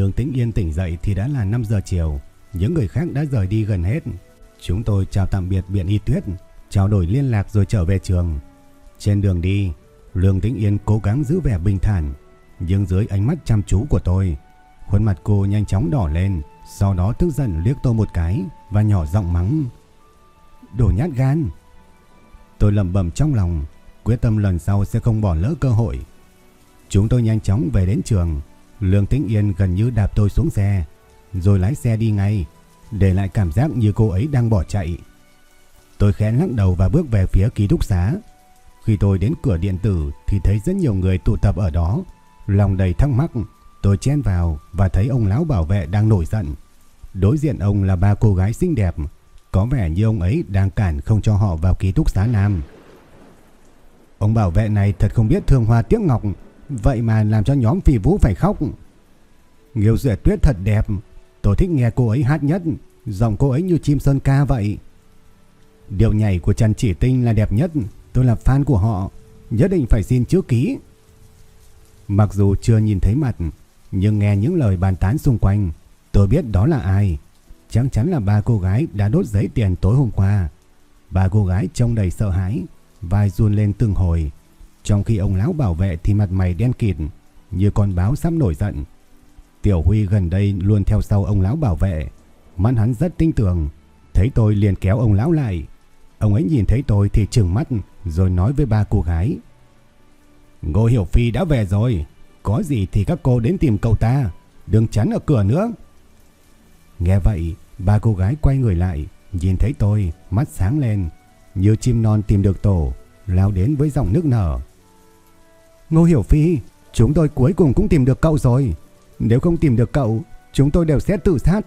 Lương Tĩnh Yên tỉnh dậy thì đã là 5 giờ chiều, những người khác đã rời đi gần hết. Chúng tôi chào tạm biệt Biện Y Tuyết, trao đổi liên lạc rồi trở về trường. Trên đường đi, Lương Tĩnh Yên cố gắng giữ vẻ bình thản, nhưng dưới ánh mắt chăm chú của tôi, khuôn mặt cô nhanh chóng đỏ lên, sau đó tức giận liếc tôi một cái và nhỏ giọng mắng. Đồ nhát gan! Tôi lầm bầm trong lòng, quyết tâm lần sau sẽ không bỏ lỡ cơ hội. Chúng tôi nhanh chóng về đến trường, Lương Tĩnh Yên gần như đạp tôi xuống xe, rồi lái xe đi ngay, để lại cảm giác như cô ấy đang bỏ chạy. Tôi khẽ lắc đầu và bước về phía ký túc xá. Khi tôi đến cửa điện tử thì thấy rất nhiều người tụ tập ở đó. Lòng đầy thắc mắc, tôi chen vào và thấy ông lão bảo vệ đang nổi giận. Đối diện ông là ba cô gái xinh đẹp, có vẻ như ông ấy đang cản không cho họ vào ký túc xá nam. Ông bảo vệ này thật không biết thương hoa tiếc ngọc, Vậy mà làm cho nhóm phi vũ phải khóc. Nghiêu Duyệt Tuyết thật đẹp. Tôi thích nghe cô ấy hát nhất. Giọng cô ấy như chim sơn ca vậy. Điệu nhảy của Trần Chỉ Tinh là đẹp nhất. Tôi là fan của họ. Nhất định phải xin chữ ký. Mặc dù chưa nhìn thấy mặt, nhưng nghe những lời bàn tán xung quanh, tôi biết đó là ai. Chắc chắn là ba cô gái đã đốt giấy tiền tối hôm qua. Ba cô gái trông đầy sợ hãi, vai run lên từng hồi. Trong khi ông lão bảo vệ thì mặt mày đen kịt như con báo sắp nổi giận. Tiểu Huy gần đây luôn theo sau ông lão bảo vệ. Mắt hắn rất tinh tường. Thấy tôi liền kéo ông lão lại. Ông ấy nhìn thấy tôi thì trừng mắt rồi nói với ba cô gái. Ngô Hiểu Phi đã về rồi. Có gì thì các cô đến tìm cậu ta. Đừng chắn ở cửa nữa. Nghe vậy, ba cô gái quay người lại. Nhìn thấy tôi, mắt sáng lên. Như chim non tìm được tổ. Lao đến với dòng nước nở. Ngô Hiểu Phi, chúng tôi cuối cùng cũng tìm được cậu rồi. Nếu không tìm được cậu, chúng tôi đều sẽ tự sát.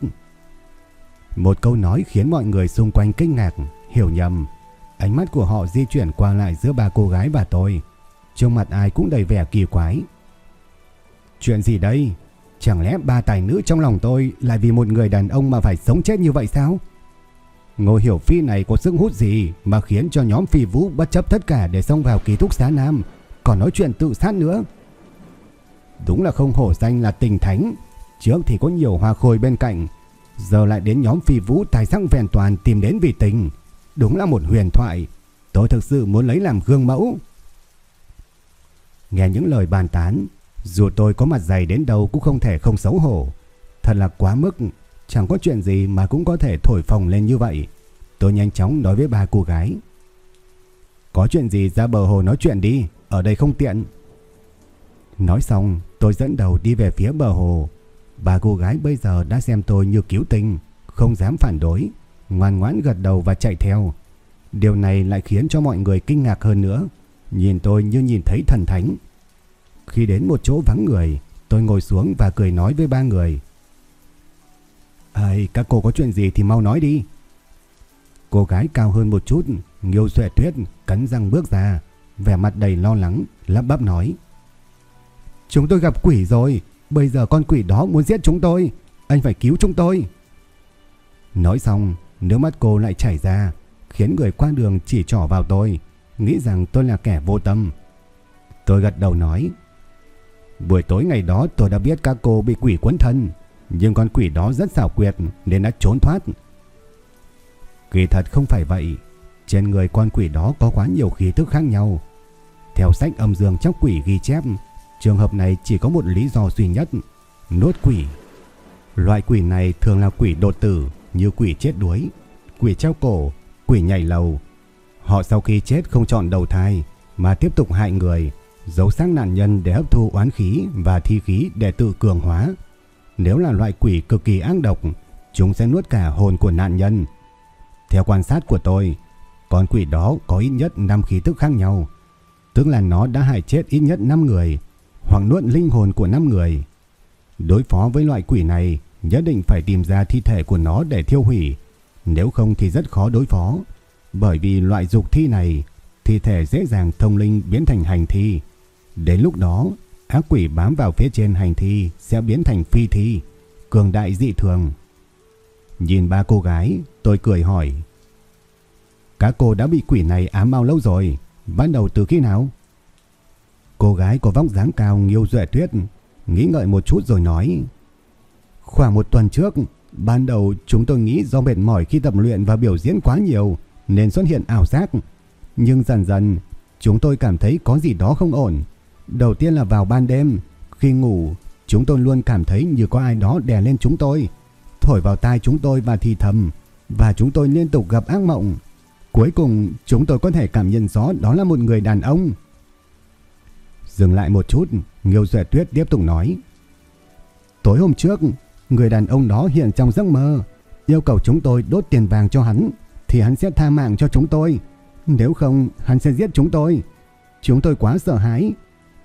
Một câu nói khiến mọi người xung quanh kinh ngạc, hiểu nhầm. Ánh mắt của họ di chuyển qua lại giữa ba cô gái và tôi. Trong mặt ai cũng đầy vẻ kỳ quái. Chuyện gì đây? Chẳng lẽ ba tài nữ trong lòng tôi lại vì một người đàn ông mà phải sống chết như vậy sao? Ngô Hiểu Phi này có sức hút gì mà khiến cho nhóm phi vũ bất chấp tất cả để xông vào ký túc xá Nam còn nói chuyện tự sát nữa. Đúng là không hổ danh là tình thánh, trước thì có nhiều hoa khôi bên cạnh, giờ lại đến nhóm phi vũ tài sắc vẹn toàn tìm đến vì tình. Đúng là một huyền thoại, tôi thực sự muốn lấy làm gương mẫu. Nghe những lời bàn tán, dù tôi có mặt dày đến đâu cũng không thể không xấu hổ. Thật là quá mức, chẳng có chuyện gì mà cũng có thể thổi phồng lên như vậy. Tôi nhanh chóng nói với ba cô gái. Có chuyện gì ra bờ hồ nói chuyện đi ở đây không tiện. Nói xong, tôi dẫn đầu đi về phía bờ hồ. Bà cô gái bây giờ đã xem tôi như cứu tinh, không dám phản đối, ngoan ngoãn gật đầu và chạy theo. Điều này lại khiến cho mọi người kinh ngạc hơn nữa, nhìn tôi như nhìn thấy thần thánh. Khi đến một chỗ vắng người, tôi ngồi xuống và cười nói với ba người. Ây, các cô có chuyện gì thì mau nói đi. Cô gái cao hơn một chút, Nghiêu Xuệ Tuyết cắn răng bước ra, vẻ mặt đầy lo lắng, lắp bắp nói. Chúng tôi gặp quỷ rồi, bây giờ con quỷ đó muốn giết chúng tôi, anh phải cứu chúng tôi. Nói xong, nước mắt cô lại chảy ra, khiến người qua đường chỉ trỏ vào tôi, nghĩ rằng tôi là kẻ vô tâm. Tôi gật đầu nói, buổi tối ngày đó tôi đã biết các cô bị quỷ quấn thân, nhưng con quỷ đó rất xảo quyệt nên đã trốn thoát. Kỳ thật không phải vậy, trên người con quỷ đó có quá nhiều khí thức khác nhau. Theo sách âm dương chóc quỷ ghi chép, trường hợp này chỉ có một lý do duy nhất, nuốt quỷ. Loại quỷ này thường là quỷ đột tử như quỷ chết đuối, quỷ treo cổ, quỷ nhảy lầu. Họ sau khi chết không chọn đầu thai mà tiếp tục hại người giấu xác nạn nhân để hấp thu oán khí và thi khí để tự cường hóa. Nếu là loại quỷ cực kỳ ác độc, chúng sẽ nuốt cả hồn của nạn nhân. Theo quan sát của tôi, con quỷ đó có ít nhất 5 khí tức khác nhau, tức là nó đã hại chết ít nhất 5 người hoặc nuốt linh hồn của 5 người. Đối phó với loại quỷ này, nhất định phải tìm ra thi thể của nó để thiêu hủy, nếu không thì rất khó đối phó, bởi vì loại dục thi này, thi thể dễ dàng thông linh biến thành hành thi. Đến lúc đó, ác quỷ bám vào phía trên hành thi sẽ biến thành phi thi, cường đại dị thường. Nhìn ba cô gái, tôi cười hỏi. Các cô đã bị quỷ này ám bao lâu rồi? Bắt đầu từ khi nào? Cô gái có vóc dáng cao nghiêu duệ tuyết, nghĩ ngợi một chút rồi nói. Khoảng một tuần trước, ban đầu chúng tôi nghĩ do mệt mỏi khi tập luyện và biểu diễn quá nhiều nên xuất hiện ảo giác. Nhưng dần dần, chúng tôi cảm thấy có gì đó không ổn. Đầu tiên là vào ban đêm, khi ngủ, chúng tôi luôn cảm thấy như có ai đó đè lên chúng tôi, thổi vào tai chúng tôi và thì thầm, và chúng tôi liên tục gặp ác mộng. Cuối cùng, chúng tôi có thể cảm nhận rõ đó là một người đàn ông. Dừng lại một chút, Nghiêu Duệ Tuyết tiếp tục nói. Tối hôm trước, người đàn ông đó hiện trong giấc mơ, yêu cầu chúng tôi đốt tiền vàng cho hắn, thì hắn sẽ tha mạng cho chúng tôi. Nếu không, hắn sẽ giết chúng tôi. Chúng tôi quá sợ hãi,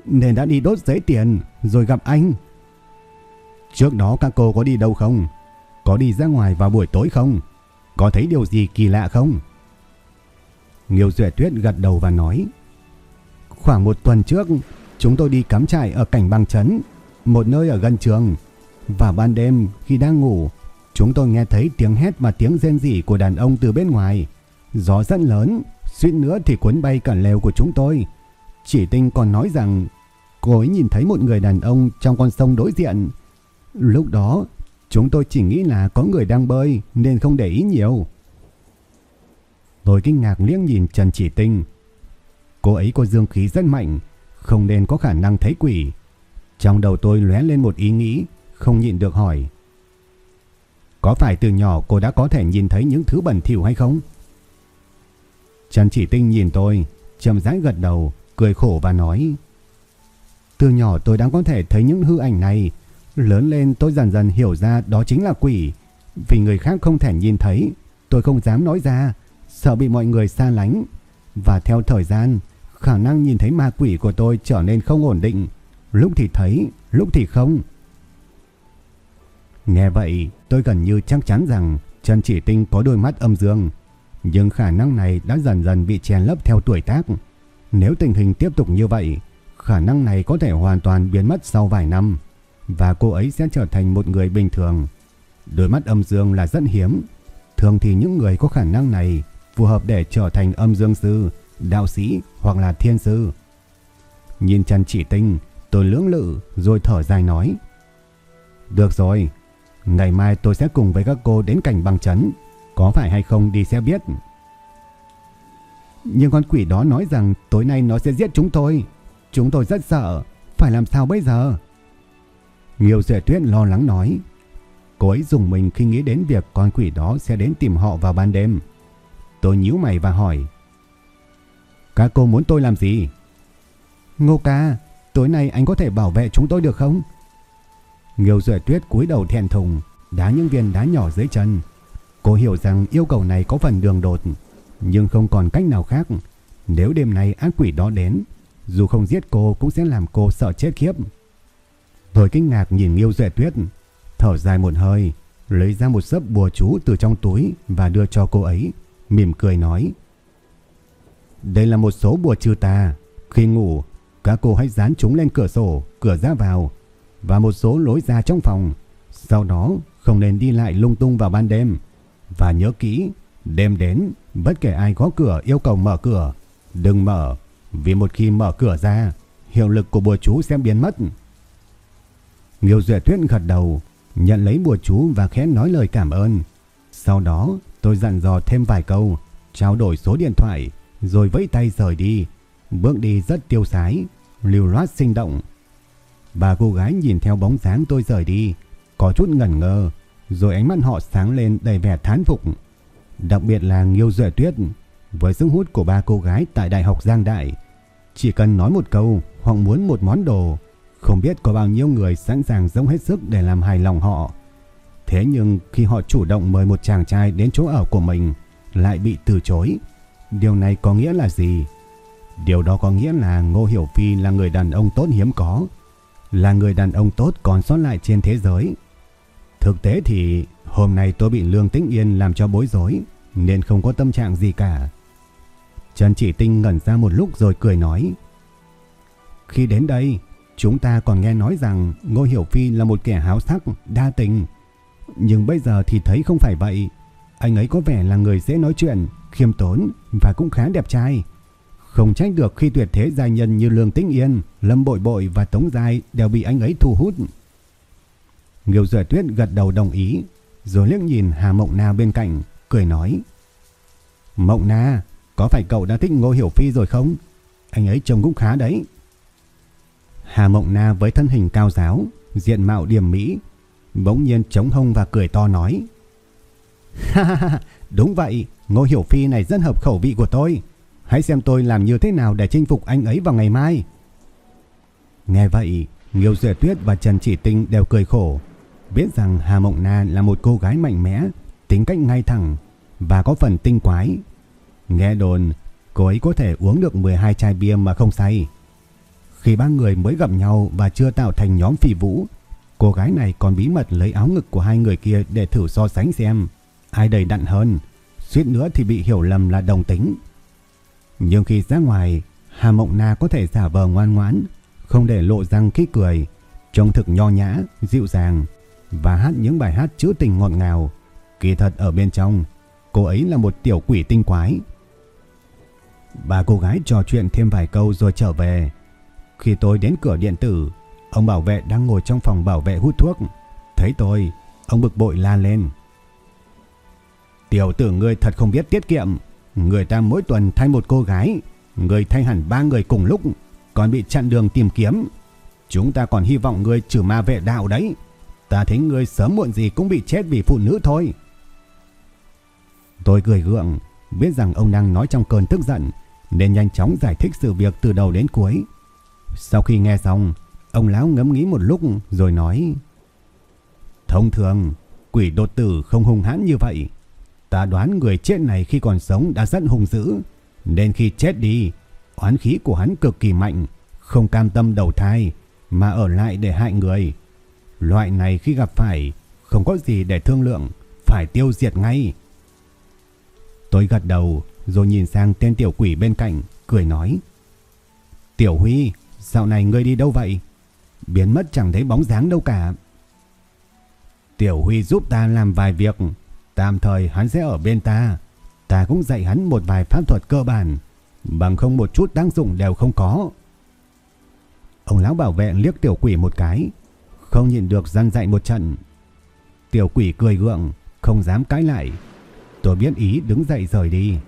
nên đã đi đốt giấy tiền rồi gặp anh. Trước đó các cô có đi đâu không? Có đi ra ngoài vào buổi tối không? Có thấy điều gì kỳ lạ không? Nghiêu Duệ Tuyết gật đầu và nói Khoảng một tuần trước Chúng tôi đi cắm trại ở cảnh băng chấn, Một nơi ở gần trường. Và ban đêm khi đang ngủ Chúng tôi nghe thấy tiếng hét và tiếng rên rỉ của đàn ông từ bên ngoài. Gió rất lớn Suýt nữa thì cuốn bay cả lều của chúng tôi. Chỉ tinh còn nói rằng Cô ấy nhìn thấy một người đàn ông Trong con sông đối diện. Lúc đó chúng tôi chỉ nghĩ là có người đang bơi Nên không để ý nhiều. Tôi kinh ngạc liếc nhìn Trần Chỉ Tinh. Cô ấy có dương khí rất mạnh, không nên có khả năng thấy quỷ. Trong đầu tôi lóe lên một ý nghĩ, không nhịn được hỏi. Có phải từ nhỏ cô đã có thể nhìn thấy những thứ bẩn thỉu hay không? Trần Chỉ Tinh nhìn tôi, chậm rãi gật đầu, cười khổ và nói. Từ nhỏ tôi đã có thể thấy những hư ảnh này. Lớn lên tôi dần dần hiểu ra đó chính là quỷ. Vì người khác không thể nhìn thấy, tôi không dám nói ra sợ bị mọi người xa lánh. Và theo thời gian, khả năng nhìn thấy ma quỷ của tôi trở nên không ổn định. Lúc thì thấy, lúc thì không. Nghe vậy, tôi gần như chắc chắn rằng Trần Chỉ Tinh có đôi mắt âm dương. Nhưng khả năng này đã dần dần bị chèn lấp theo tuổi tác. Nếu tình hình tiếp tục như vậy, khả năng này có thể hoàn toàn biến mất sau vài năm. Và cô ấy sẽ trở thành một người bình thường. Đôi mắt âm dương là rất hiếm. Thường thì những người có khả năng này phù hợp để trở thành âm dương sư, đạo sĩ hoặc là thiên sư. Nhìn chăn Chỉ Tinh, tôi lưỡng lự rồi thở dài nói. Được rồi, ngày mai tôi sẽ cùng với các cô đến cảnh băng chấn, có phải hay không đi sẽ biết. Nhưng con quỷ đó nói rằng tối nay nó sẽ giết chúng tôi. Chúng tôi rất sợ, phải làm sao bây giờ? Nghiêu Duệ Tuyết lo lắng nói. Cô ấy dùng mình khi nghĩ đến việc con quỷ đó sẽ đến tìm họ vào ban đêm. Tôi nhíu mày và hỏi. Các cô muốn tôi làm gì? Ngô ca, tối nay anh có thể bảo vệ chúng tôi được không? Nghiêu Duệ Tuyết cúi đầu thẹn thùng, đá những viên đá nhỏ dưới chân. Cô hiểu rằng yêu cầu này có phần đường đột, nhưng không còn cách nào khác. Nếu đêm nay ác quỷ đó đến, dù không giết cô cũng sẽ làm cô sợ chết khiếp. Tôi kinh ngạc nhìn Nghiêu Duệ Tuyết, thở dài một hơi, lấy ra một sấp bùa chú từ trong túi và đưa cho cô ấy mỉm cười nói. Đây là một số bùa trừ tà. Khi ngủ, các cô hãy dán chúng lên cửa sổ, cửa ra vào và một số lối ra trong phòng. Sau đó không nên đi lại lung tung vào ban đêm. Và nhớ kỹ, đêm đến, bất kể ai có cửa yêu cầu mở cửa, đừng mở. Vì một khi mở cửa ra, hiệu lực của bùa chú sẽ biến mất. Nghiêu Duệ Tuyết gật đầu, nhận lấy bùa chú và khẽ nói lời cảm ơn. Sau đó Tôi dặn dò thêm vài câu, trao đổi số điện thoại, rồi vẫy tay rời đi. Bước đi rất tiêu sái, lưu loát sinh động. Bà cô gái nhìn theo bóng dáng tôi rời đi, có chút ngẩn ngơ, rồi ánh mắt họ sáng lên đầy vẻ thán phục. Đặc biệt là Nghiêu Duệ Tuyết, với sức hút của ba cô gái tại Đại học Giang Đại, Chỉ cần nói một câu hoặc muốn một món đồ, không biết có bao nhiêu người sẵn sàng dốc hết sức để làm hài lòng họ. Thế nhưng khi họ chủ động mời một chàng trai đến chỗ ở của mình, lại bị từ chối. Điều này có nghĩa là gì? Điều đó có nghĩa là Ngô Hiểu Phi là người đàn ông tốt hiếm có, là người đàn ông tốt còn sót lại trên thế giới. Thực tế thì hôm nay tôi bị Lương Tĩnh Yên làm cho bối rối, nên không có tâm trạng gì cả. Trần Chỉ Tinh ngẩn ra một lúc rồi cười nói. Khi đến đây, chúng ta còn nghe nói rằng Ngô Hiểu Phi là một kẻ háo sắc, đa tình. Nhưng bây giờ thì thấy không phải vậy. Anh ấy có vẻ là người dễ nói chuyện, khiêm tốn và cũng khá đẹp trai. Không trách được khi tuyệt thế gia nhân như Lương Tĩnh Yên, Lâm Bội Bội và Tống Giai đều bị anh ấy thu hút. Nghiêu Duệ Tuyết gật đầu đồng ý, rồi liếc nhìn Hà Mộng Na bên cạnh, cười nói. Mộng Na, có phải cậu đã thích Ngô Hiểu Phi rồi không? Anh ấy trông cũng khá đấy. Hà Mộng Na với thân hình cao giáo, diện mạo điềm mỹ, bỗng nhiên chống hông và cười to nói. Ha ha ha, đúng vậy, Ngô Hiểu Phi này rất hợp khẩu vị của tôi. Hãy xem tôi làm như thế nào để chinh phục anh ấy vào ngày mai. Nghe vậy, Nghiêu Duệ Tuyết và Trần Chỉ Tinh đều cười khổ. Biết rằng Hà Mộng Na là một cô gái mạnh mẽ, tính cách ngay thẳng và có phần tinh quái. Nghe đồn, cô ấy có thể uống được 12 chai bia mà không say. Khi ba người mới gặp nhau và chưa tạo thành nhóm phi vũ, cô gái này còn bí mật lấy áo ngực của hai người kia để thử so sánh xem ai đầy đặn hơn. Suýt nữa thì bị hiểu lầm là đồng tính. Nhưng khi ra ngoài, Hà Mộng Na có thể giả vờ ngoan ngoãn, không để lộ răng khi cười, trông thực nho nhã, dịu dàng và hát những bài hát trữ tình ngọt ngào. Kỳ thật ở bên trong, cô ấy là một tiểu quỷ tinh quái. bà cô gái trò chuyện thêm vài câu rồi trở về. Khi tôi đến cửa điện tử, ông bảo vệ đang ngồi trong phòng bảo vệ hút thuốc. Thấy tôi, ông bực bội la lên. Tiểu tử ngươi thật không biết tiết kiệm. Người ta mỗi tuần thay một cô gái, người thay hẳn ba người cùng lúc, còn bị chặn đường tìm kiếm. Chúng ta còn hy vọng ngươi trừ ma vệ đạo đấy. Ta thấy ngươi sớm muộn gì cũng bị chết vì phụ nữ thôi. Tôi cười gượng, biết rằng ông đang nói trong cơn tức giận, nên nhanh chóng giải thích sự việc từ đầu đến cuối. Sau khi nghe xong, ông lão ngẫm nghĩ một lúc rồi nói: "Thông thường, quỷ đột tử không hung hãn như vậy, Ta đoán người chết này khi còn sống đã rất hung dữ, nên khi chết đi, oán khí của hắn cực kỳ mạnh, không cam tâm đầu thai, mà ở lại để hại người. Loại này khi gặp phải, không có gì để thương lượng, phải tiêu diệt ngay. Tôi gật đầu, rồi nhìn sang tên tiểu quỷ bên cạnh, cười nói. Tiểu Huy, dạo này ngươi đi đâu vậy? Biến mất chẳng thấy bóng dáng đâu cả. Tiểu Huy giúp ta làm vài việc, Tạm thời hắn sẽ ở bên ta. Ta cũng dạy hắn một vài pháp thuật cơ bản. Bằng không một chút tác dụng đều không có. Ông lão bảo vệ liếc tiểu quỷ một cái. Không nhìn được răn dạy một trận. Tiểu quỷ cười gượng. Không dám cãi lại. Tôi biết ý đứng dậy rời đi.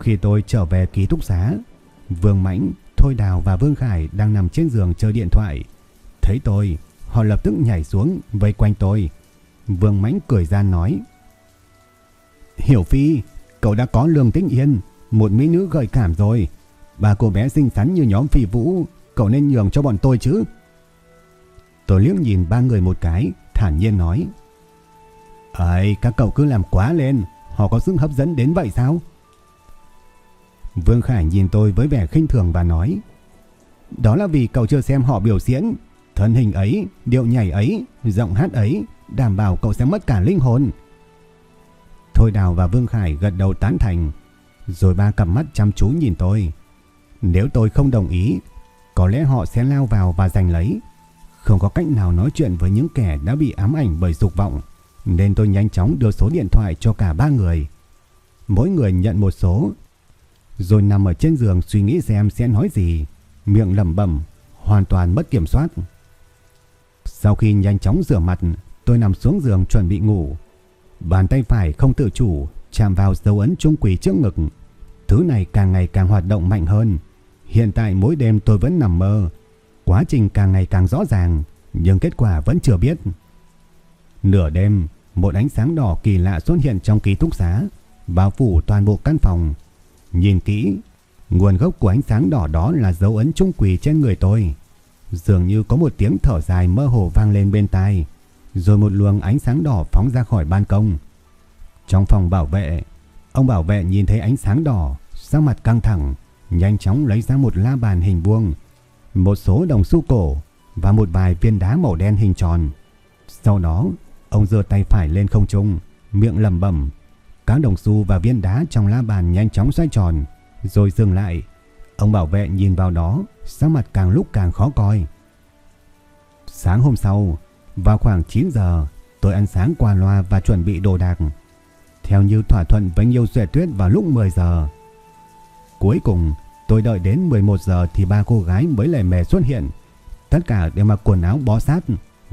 Khi tôi trở về ký túc xá. Vương Mãnh, Thôi Đào và Vương Khải đang nằm trên giường chơi điện thoại. Thấy tôi, họ lập tức nhảy xuống vây quanh tôi. Vương Mãnh cười gian nói. Hiểu Phi, cậu đã có lương tĩnh yên, một mỹ nữ gợi cảm rồi. Ba cô bé xinh xắn như nhóm phi vũ, cậu nên nhường cho bọn tôi chứ. Tôi liếc nhìn ba người một cái, thản nhiên nói. Ấy, các cậu cứ làm quá lên, họ có sức hấp dẫn đến vậy sao? Vương Khải nhìn tôi với vẻ khinh thường và nói. Đó là vì cậu chưa xem họ biểu diễn. Thân hình ấy, điệu nhảy ấy, giọng hát ấy, đảm bảo cậu sẽ mất cả linh hồn. Thôi Đào và Vương Khải gật đầu tán thành, rồi ba cặp mắt chăm chú nhìn tôi. Nếu tôi không đồng ý, có lẽ họ sẽ lao vào và giành lấy. Không có cách nào nói chuyện với những kẻ đã bị ám ảnh bởi dục vọng, nên tôi nhanh chóng đưa số điện thoại cho cả ba người. Mỗi người nhận một số, rồi nằm ở trên giường suy nghĩ xem sẽ nói gì, miệng lẩm bẩm, hoàn toàn mất kiểm soát. Sau khi nhanh chóng rửa mặt, tôi nằm xuống giường chuẩn bị ngủ. Bàn tay phải không tự chủ chạm vào dấu ấn trung quỷ trước ngực. Thứ này càng ngày càng hoạt động mạnh hơn. Hiện tại mỗi đêm tôi vẫn nằm mơ. Quá trình càng ngày càng rõ ràng, nhưng kết quả vẫn chưa biết. Nửa đêm, một ánh sáng đỏ kỳ lạ xuất hiện trong ký túc xá, bao phủ toàn bộ căn phòng. Nhìn kỹ, Nguồn gốc của ánh sáng đỏ đó là dấu ấn trung quỷ trên người tôi. Dường như có một tiếng thở dài mơ hồ vang lên bên tai, rồi một luồng ánh sáng đỏ phóng ra khỏi ban công. Trong phòng bảo vệ, ông bảo vệ nhìn thấy ánh sáng đỏ, sắc mặt căng thẳng, nhanh chóng lấy ra một la bàn hình vuông, một số đồng xu cổ và một vài viên đá màu đen hình tròn. Sau đó, ông giơ tay phải lên không trung, miệng lẩm bẩm, các đồng xu và viên đá trong la bàn nhanh chóng xoay tròn, rồi dừng lại. Ông bảo vệ nhìn vào đó, sắc mặt càng lúc càng khó coi. Sáng hôm sau, vào khoảng 9 giờ, tôi ăn sáng qua loa và chuẩn bị đồ đạc. Theo như thỏa thuận với Nhiêu Duệ Tuyết vào lúc 10 giờ. Cuối cùng, tôi đợi đến 11 giờ thì ba cô gái mới lẻ mè xuất hiện. Tất cả đều mặc quần áo bó sát,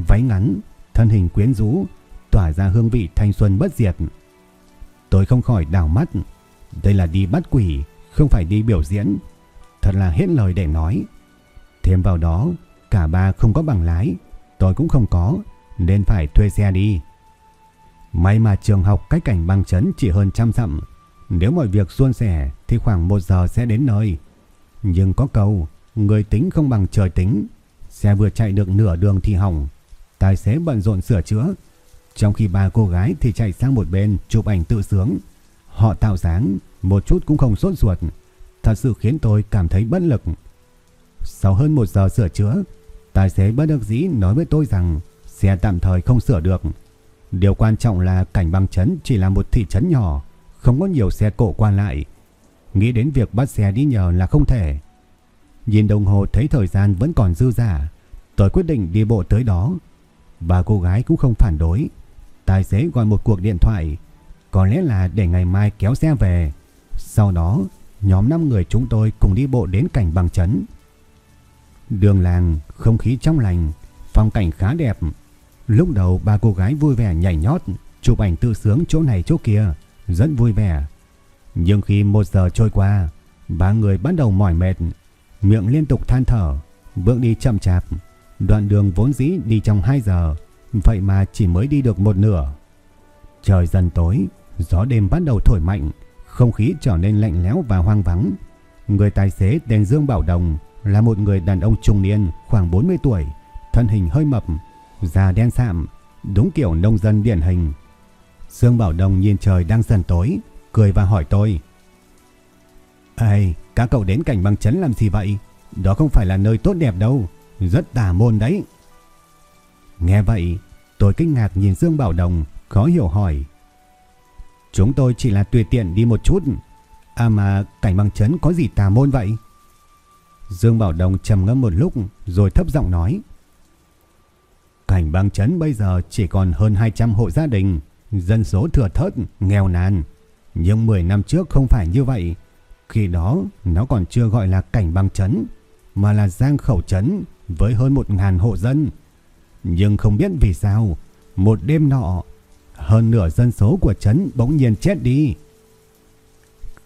váy ngắn, thân hình quyến rũ, tỏa ra hương vị thanh xuân bất diệt. Tôi không khỏi đảo mắt. Đây là đi bắt quỷ, không phải đi biểu diễn. Thật là hết lời để nói. Thêm vào đó, cả ba không có bằng lái, tôi cũng không có, nên phải thuê xe đi. May mà trường học cách cảnh băng chấn chỉ hơn trăm dặm. Nếu mọi việc suôn sẻ thì khoảng một giờ sẽ đến nơi. Nhưng có câu, người tính không bằng trời tính. Xe vừa chạy được nửa đường thì hỏng. Tài xế bận rộn sửa chữa. Trong khi ba cô gái thì chạy sang một bên chụp ảnh tự sướng. Họ tạo dáng, một chút cũng không sốt ruột. Thật sự khiến tôi cảm thấy bất lực. Sau hơn một giờ sửa chữa, tài xế bất đắc dĩ nói với tôi rằng xe tạm thời không sửa được. Điều quan trọng là cảnh băng chấn chỉ là một thị trấn nhỏ, không có nhiều xe cộ qua lại. Nghĩ đến việc bắt xe đi nhờ là không thể. Nhìn đồng hồ thấy thời gian vẫn còn dư giả, tôi quyết định đi bộ tới đó. Bà cô gái cũng không phản đối. Tài xế gọi một cuộc điện thoại, có lẽ là để ngày mai kéo xe về. Sau đó, nhóm 5 người chúng tôi cùng đi bộ đến cảnh bằng chấn. Đường làng, không khí trong lành, phong cảnh khá đẹp. Lúc đầu ba cô gái vui vẻ nhảy nhót, chụp ảnh tự sướng chỗ này chỗ kia, rất vui vẻ. Nhưng khi một giờ trôi qua, ba người bắt đầu mỏi mệt, miệng liên tục than thở, bước đi chậm chạp. Đoạn đường vốn dĩ đi trong 2 giờ, vậy mà chỉ mới đi được một nửa. Trời dần tối, gió đêm bắt đầu thổi mạnh, không khí trở nên lạnh lẽo và hoang vắng. Người tài xế tên Dương Bảo Đồng là một người đàn ông trung niên khoảng 40 tuổi, thân hình hơi mập, da đen sạm, đúng kiểu nông dân điển hình. Dương Bảo Đồng nhìn trời đang dần tối, cười và hỏi tôi. Ê, các cậu đến cảnh băng chấn làm gì vậy? Đó không phải là nơi tốt đẹp đâu, rất tà môn đấy. Nghe vậy, tôi kinh ngạc nhìn Dương Bảo Đồng, khó hiểu hỏi. Chúng tôi chỉ là tùy tiện đi một chút. À mà cảnh băng chấn có gì tà môn vậy? Dương Bảo Đồng trầm ngâm một lúc rồi thấp giọng nói. Cảnh băng chấn bây giờ chỉ còn hơn 200 hộ gia đình, dân số thừa thớt, nghèo nàn. Nhưng 10 năm trước không phải như vậy. Khi đó nó còn chưa gọi là cảnh băng chấn, mà là giang khẩu chấn với hơn 1.000 hộ dân. Nhưng không biết vì sao, một đêm nọ, hơn nửa dân số của trấn bỗng nhiên chết đi.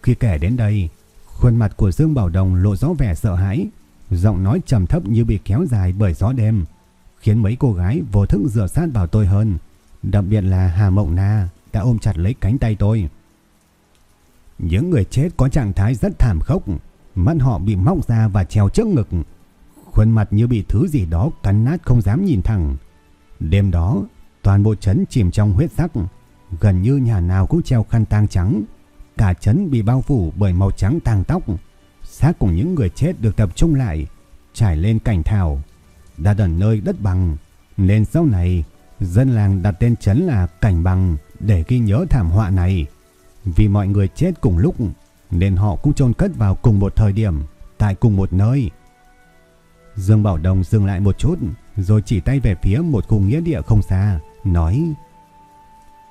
Khi kể đến đây, khuôn mặt của Dương Bảo Đồng lộ rõ vẻ sợ hãi, giọng nói trầm thấp như bị kéo dài bởi gió đêm khiến mấy cô gái vô thức dựa sát vào tôi hơn. Đặc biệt là Hà Mộng Na đã ôm chặt lấy cánh tay tôi. Những người chết có trạng thái rất thảm khốc, mắt họ bị móc ra và treo trước ngực. Khuôn mặt như bị thứ gì đó cắn nát không dám nhìn thẳng. Đêm đó, toàn bộ trấn chìm trong huyết sắc, gần như nhà nào cũng treo khăn tang trắng. Cả trấn bị bao phủ bởi màu trắng tang tóc. Xác của những người chết được tập trung lại, trải lên cảnh thảo Đã ở nơi đất bằng, nên sau này dân làng đặt tên trấn là Cảnh Bằng để ghi nhớ thảm họa này. Vì mọi người chết cùng lúc nên họ cũng chôn cất vào cùng một thời điểm, tại cùng một nơi. Dương Bảo Đồng dừng lại một chút rồi chỉ tay về phía một khu nghĩa địa không xa, nói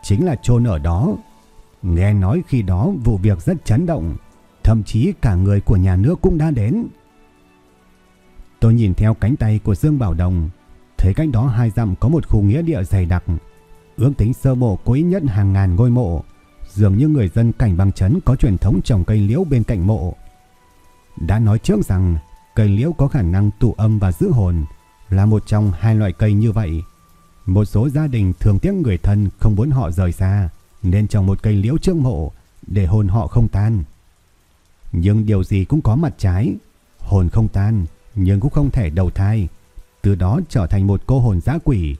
Chính là chôn ở đó. Nghe nói khi đó vụ việc rất chấn động, thậm chí cả người của nhà nước cũng đã đến. Tôi nhìn theo cánh tay của Dương Bảo Đồng, thấy cách đó hai dặm có một khu nghĩa địa dày đặc. Ước tính sơ bộ có ít nhất hàng ngàn ngôi mộ, dường như người dân cảnh băng chấn có truyền thống trồng cây liễu bên cạnh mộ. Đã nói trước rằng cây liễu có khả năng tụ âm và giữ hồn, là một trong hai loại cây như vậy. Một số gia đình thường tiếc người thân không muốn họ rời xa, nên trồng một cây liễu trước mộ để hồn họ không tan. nhưng điều gì cũng có mặt trái. Hồn không tan, nhưng cũng không thể đầu thai, từ đó trở thành một cô hồn dã quỷ.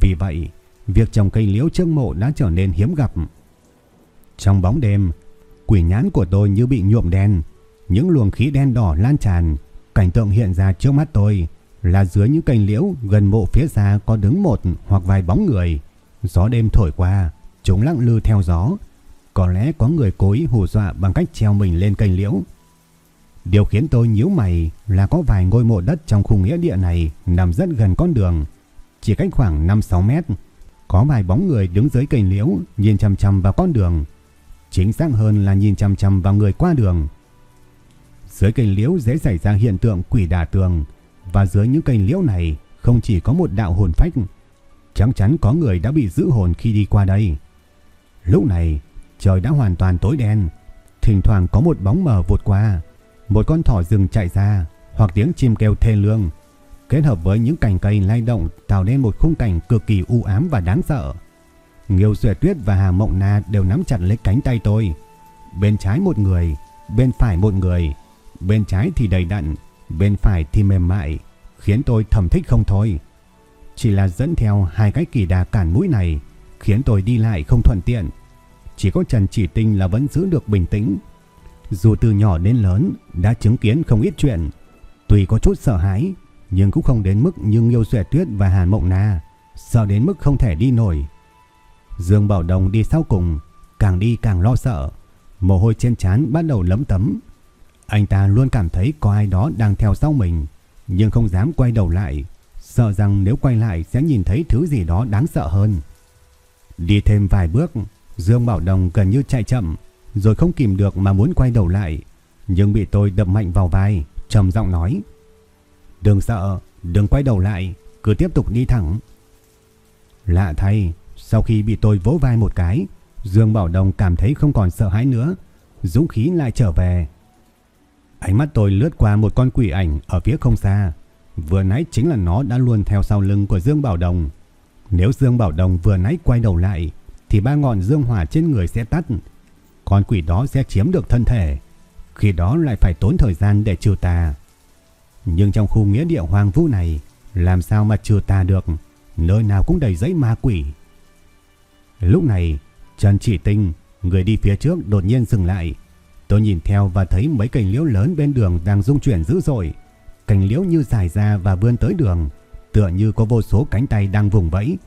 Vì vậy, việc trồng cây liễu trước mộ đã trở nên hiếm gặp. Trong bóng đêm, quỷ nhãn của tôi như bị nhuộm đen, những luồng khí đen đỏ lan tràn, cảnh tượng hiện ra trước mắt tôi là dưới những cành liễu gần mộ phía xa có đứng một hoặc vài bóng người. Gió đêm thổi qua, chúng lặng lư theo gió. Có lẽ có người cố ý hù dọa bằng cách treo mình lên cành liễu. Điều khiến tôi nhíu mày là có vài ngôi mộ đất trong khu nghĩa địa này nằm rất gần con đường, chỉ cách khoảng 5-6 mét. Có vài bóng người đứng dưới cành liễu nhìn chăm chăm vào con đường. Chính xác hơn là nhìn chăm chăm vào người qua đường. Dưới cành liễu dễ xảy ra hiện tượng quỷ đả tường và dưới những cành liễu này không chỉ có một đạo hồn phách, chắc chắn có người đã bị giữ hồn khi đi qua đây. Lúc này, trời đã hoàn toàn tối đen, thỉnh thoảng có một bóng mờ vụt qua, một con thỏ rừng chạy ra hoặc tiếng chim kêu thê lương, kết hợp với những cành cây lay động tạo nên một khung cảnh cực kỳ u ám và đáng sợ. Nghiêu Duệ Tuyết và Hà Mộng Na đều nắm chặt lấy cánh tay tôi. Bên trái một người, bên phải một người, bên trái thì đầy đặn, bên phải thì mềm mại, khiến tôi thầm thích không thôi. Chỉ là dẫn theo hai cái kỳ đà cản mũi này, khiến tôi đi lại không thuận tiện. Chỉ có Trần Chỉ Tinh là vẫn giữ được bình tĩnh. Dù từ nhỏ đến lớn đã chứng kiến không ít chuyện, tuy có chút sợ hãi, nhưng cũng không đến mức như Nghiêu Xuệ Tuyết và Hàn Mộng Na, sợ đến mức không thể đi nổi. Dương Bảo Đồng đi sau cùng, càng đi càng lo sợ, mồ hôi trên trán bắt đầu lấm tấm. Anh ta luôn cảm thấy có ai đó đang theo sau mình, nhưng không dám quay đầu lại, sợ rằng nếu quay lại sẽ nhìn thấy thứ gì đó đáng sợ hơn. Đi thêm vài bước, Dương Bảo Đồng gần như chạy chậm, rồi không kìm được mà muốn quay đầu lại, nhưng bị tôi đập mạnh vào vai, trầm giọng nói: "Đừng sợ, đừng quay đầu lại, cứ tiếp tục đi thẳng." Lạ thay, sau khi bị tôi vỗ vai một cái, Dương Bảo Đồng cảm thấy không còn sợ hãi nữa, dũng khí lại trở về. Ánh mắt tôi lướt qua một con quỷ ảnh ở phía không xa. Vừa nãy chính là nó đã luôn theo sau lưng của Dương Bảo Đồng. Nếu Dương Bảo Đồng vừa nãy quay đầu lại, thì ba ngọn dương hỏa trên người sẽ tắt. Con quỷ đó sẽ chiếm được thân thể. Khi đó lại phải tốn thời gian để trừ tà. Nhưng trong khu nghĩa địa hoàng vũ này, làm sao mà trừ tà được, nơi nào cũng đầy giấy ma quỷ. Lúc này, Trần Chỉ Tinh, người đi phía trước đột nhiên dừng lại. Tôi nhìn theo và thấy mấy cành liễu lớn bên đường đang rung chuyển dữ dội. Cành liễu như dài ra và vươn tới đường, tựa như có vô số cánh tay đang vùng vẫy.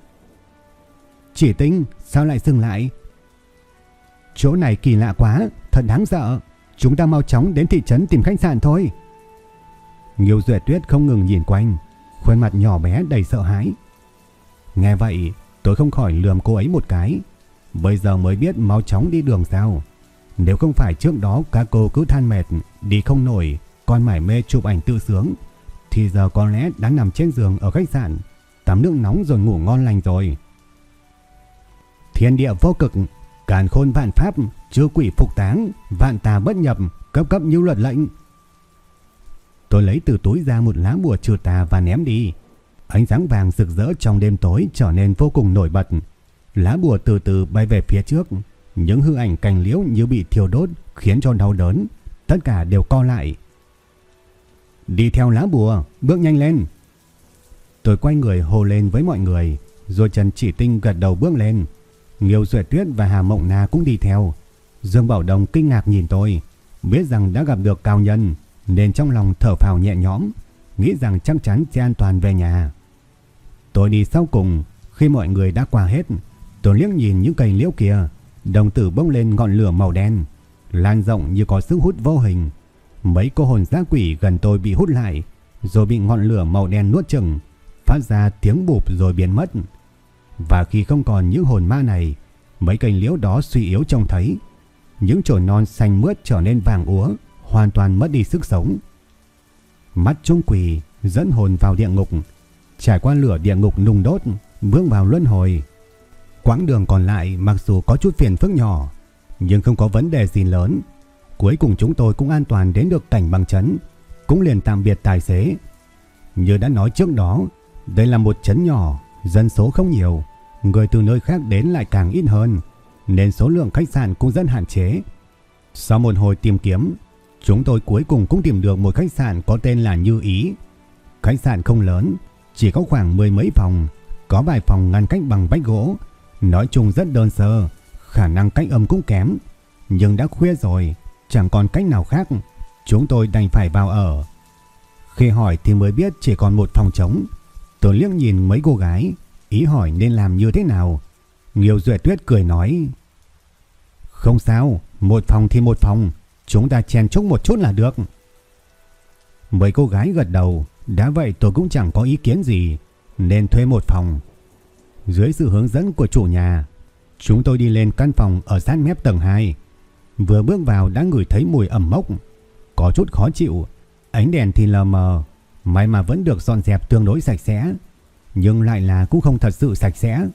Chỉ Tinh, sao lại dừng lại? Chỗ này kỳ lạ quá, thật đáng sợ. Chúng ta mau chóng đến thị trấn tìm khách sạn thôi. Nghiêu Duệ Tuyết không ngừng nhìn quanh, khuôn mặt nhỏ bé đầy sợ hãi. Nghe vậy, Tôi không khỏi lườm cô ấy một cái. Bây giờ mới biết mau chóng đi đường sao. Nếu không phải trước đó các cô cứ than mệt, đi không nổi, còn mải mê chụp ảnh tự sướng, thì giờ có lẽ đã nằm trên giường ở khách sạn, tắm nước nóng rồi ngủ ngon lành rồi. Thiên địa vô cực, càn khôn vạn pháp, chư quỷ phục táng, vạn tà bất nhập, cấp cấp như luật lệnh. Tôi lấy từ túi ra một lá bùa trừ tà và ném đi. Ánh sáng vàng rực rỡ trong đêm tối trở nên vô cùng nổi bật. Lá bùa từ từ bay về phía trước. Những hư ảnh cành liễu như bị thiêu đốt khiến cho đau đớn. Tất cả đều co lại. Đi theo lá bùa, bước nhanh lên. Tôi quay người hô lên với mọi người. Rồi Trần Chỉ Tinh gật đầu bước lên. Nghiêu Duệ Tuyết và Hà Mộng Na cũng đi theo. Dương Bảo Đồng kinh ngạc nhìn tôi. Biết rằng đã gặp được cao nhân. Nên trong lòng thở phào nhẹ nhõm. Nghĩ rằng chắc chắn sẽ an toàn về nhà. Tôi đi sau cùng, khi mọi người đã qua hết, tôi liếc nhìn những cây liễu kia, đồng tử bốc lên ngọn lửa màu đen, lan rộng như có sức hút vô hình. Mấy cô hồn dã quỷ gần tôi bị hút lại, rồi bị ngọn lửa màu đen nuốt chừng, phát ra tiếng bụp rồi biến mất. Và khi không còn những hồn ma này, mấy cây liễu đó suy yếu trông thấy, những chồi non xanh mướt trở nên vàng úa, hoàn toàn mất đi sức sống. Mắt trung quỷ dẫn hồn vào địa ngục, trải qua lửa địa ngục nung đốt, bước vào luân hồi. Quãng đường còn lại mặc dù có chút phiền phức nhỏ, nhưng không có vấn đề gì lớn. Cuối cùng chúng tôi cũng an toàn đến được cảnh băng chấn, cũng liền tạm biệt tài xế. Như đã nói trước đó, đây là một chấn nhỏ, dân số không nhiều, người từ nơi khác đến lại càng ít hơn, nên số lượng khách sạn cũng rất hạn chế. Sau một hồi tìm kiếm, Chúng tôi cuối cùng cũng tìm được một khách sạn có tên là Như Ý. Khách sạn không lớn, chỉ có khoảng mười mấy phòng, có vài phòng ngăn cách bằng vách gỗ, nói chung rất đơn sơ, khả năng cách âm cũng kém, nhưng đã khuya rồi, chẳng còn cách nào khác, chúng tôi đành phải vào ở. Khi hỏi thì mới biết chỉ còn một phòng trống. Tôi liếc nhìn mấy cô gái, ý hỏi nên làm như thế nào. Nghiêu Duệ Tuyết cười nói: "Không sao, một phòng thì một phòng, chúng ta chen chúc một chút là được." Mấy cô gái gật đầu, đã vậy tôi cũng chẳng có ý kiến gì, nên thuê một phòng. Dưới sự hướng dẫn của chủ nhà, chúng tôi đi lên căn phòng ở sát mép tầng 2. Vừa bước vào đã ngửi thấy mùi ẩm mốc, có chút khó chịu, ánh đèn thì lờ mờ, may mà vẫn được dọn dẹp tương đối sạch sẽ, nhưng lại là cũng không thật sự sạch sẽ.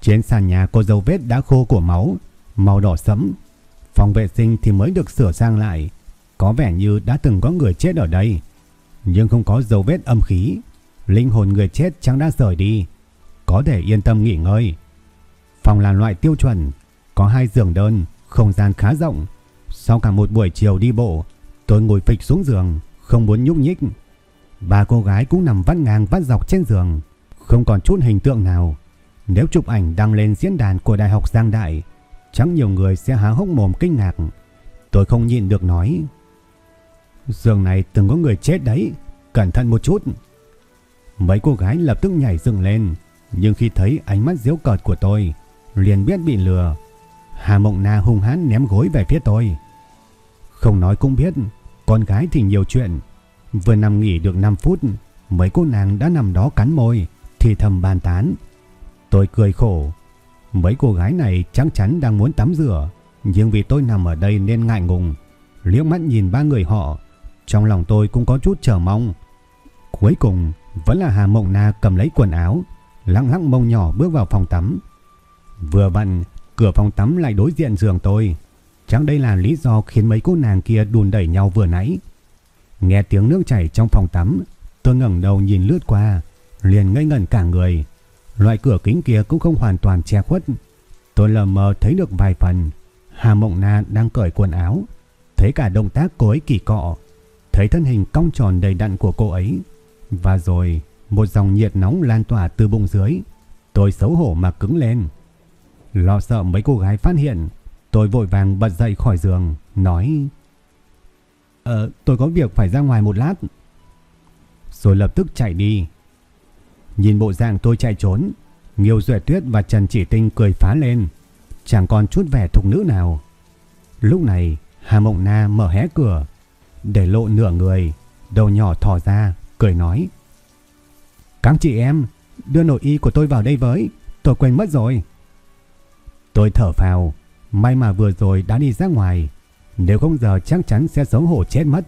Trên sàn nhà có dấu vết đã khô của máu, màu đỏ sẫm. Phòng vệ sinh thì mới được sửa sang lại, có vẻ như đã từng có người chết ở đây, nhưng không có dấu vết âm khí. Linh hồn người chết chẳng đã rời đi, có thể yên tâm nghỉ ngơi. Phòng là loại tiêu chuẩn, có hai giường đơn, không gian khá rộng. Sau cả một buổi chiều đi bộ, tôi ngồi phịch xuống giường, không muốn nhúc nhích. Ba cô gái cũng nằm vắt ngang vắt dọc trên giường, không còn chút hình tượng nào. Nếu chụp ảnh đăng lên diễn đàn của Đại học Giang Đại, chắc nhiều người sẽ há hốc mồm kinh ngạc. Tôi không nhịn được nói. Giường này từng có người chết đấy, cẩn thận một chút. Mấy cô gái lập tức nhảy dựng lên, nhưng khi thấy ánh mắt diễu cợt của tôi, liền biết bị lừa. Hà Mộng Na hung hãn ném gối về phía tôi. Không nói cũng biết, con gái thì nhiều chuyện. Vừa nằm nghỉ được 5 phút, mấy cô nàng đã nằm đó cắn môi, thì thầm bàn tán. Tôi cười khổ. Mấy cô gái này chắc chắn đang muốn tắm rửa, nhưng vì tôi nằm ở đây nên ngại ngùng. Liếc mắt nhìn ba người họ, trong lòng tôi cũng có chút chờ mong. Cuối cùng, vẫn là Hà Mộng Na cầm lấy quần áo, lặng lặng mông nhỏ bước vào phòng tắm. Vừa vặn, cửa phòng tắm lại đối diện giường tôi. Chẳng đây là lý do khiến mấy cô nàng kia đùn đẩy nhau vừa nãy. Nghe tiếng nước chảy trong phòng tắm, tôi ngẩng đầu nhìn lướt qua, liền ngây ngẩn cả người. Loại cửa kính kia cũng không hoàn toàn che khuất. Tôi lờ mờ thấy được vài phần. Hà Mộng Na đang cởi quần áo, thấy cả động tác cô ấy kỳ cọ, thấy thân hình cong tròn đầy đặn của cô ấy. Và rồi, một dòng nhiệt nóng lan tỏa từ bụng dưới. Tôi xấu hổ mà cứng lên. Lo sợ mấy cô gái phát hiện, tôi vội vàng bật dậy khỏi giường, nói Ờ, tôi có việc phải ra ngoài một lát. Rồi lập tức chạy đi. Nhìn bộ dạng tôi chạy trốn, Nghiêu Duệ Tuyết và Trần Chỉ Tinh cười phá lên, chẳng còn chút vẻ thục nữ nào. Lúc này, Hà Mộng Na mở hé cửa, để lộ nửa người, đầu nhỏ thò ra, cười nói. Các chị em, đưa nội y của tôi vào đây với, tôi quên mất rồi. Tôi thở phào, may mà vừa rồi đã đi ra ngoài, nếu không giờ chắc chắn sẽ xấu hổ chết mất.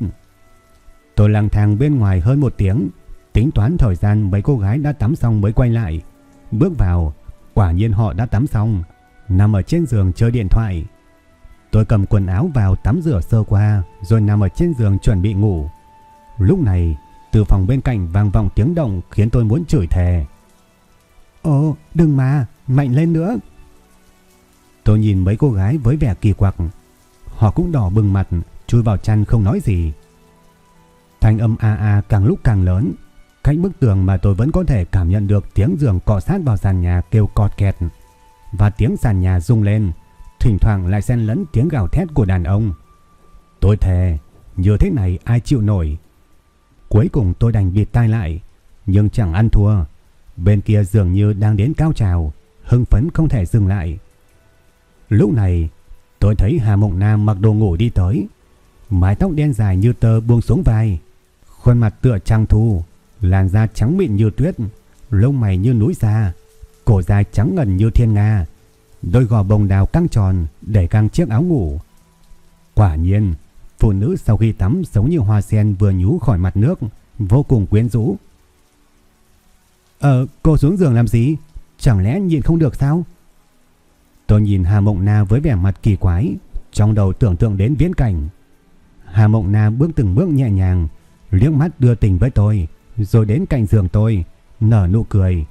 Tôi lang thang bên ngoài hơn một tiếng, tính toán thời gian mấy cô gái đã tắm xong mới quay lại. Bước vào, quả nhiên họ đã tắm xong, nằm ở trên giường chơi điện thoại. Tôi cầm quần áo vào tắm rửa sơ qua, rồi nằm ở trên giường chuẩn bị ngủ. Lúc này, từ phòng bên cạnh vang vọng tiếng động khiến tôi muốn chửi thề. Ồ, đừng mà, mạnh lên nữa. Tôi nhìn mấy cô gái với vẻ kỳ quặc. Họ cũng đỏ bừng mặt, chui vào chăn không nói gì. Thanh âm a a càng lúc càng lớn. Cạnh bức tường mà tôi vẫn có thể cảm nhận được tiếng giường cọ sát vào sàn nhà kêu cọt kẹt. Và tiếng sàn nhà rung lên, thỉnh thoảng lại xen lẫn tiếng gào thét của đàn ông. Tôi thề, như thế này ai chịu nổi. Cuối cùng tôi đành bịt tai lại, nhưng chẳng ăn thua. Bên kia dường như đang đến cao trào, hưng phấn không thể dừng lại. Lúc này, tôi thấy Hà Mộng Nam mặc đồ ngủ đi tới. Mái tóc đen dài như tơ buông xuống vai. Khuôn mặt tựa trăng thu, làn da trắng mịn như tuyết, lông mày như núi xa, cổ dài trắng ngần như thiên nga. Đôi gò bồng đào căng tròn để căng chiếc áo ngủ. Quả nhiên, phụ nữ sau khi tắm giống như hoa sen vừa nhú khỏi mặt nước, vô cùng quyến rũ. Ờ, cô xuống giường làm gì? Chẳng lẽ nhìn không được sao? Tôi nhìn Hà Mộng Na với vẻ mặt kỳ quái, trong đầu tưởng tượng đến viễn cảnh. Hà Mộng Na bước từng bước nhẹ nhàng, liếc mắt đưa tình với tôi, rồi đến cạnh giường tôi, nở nụ cười,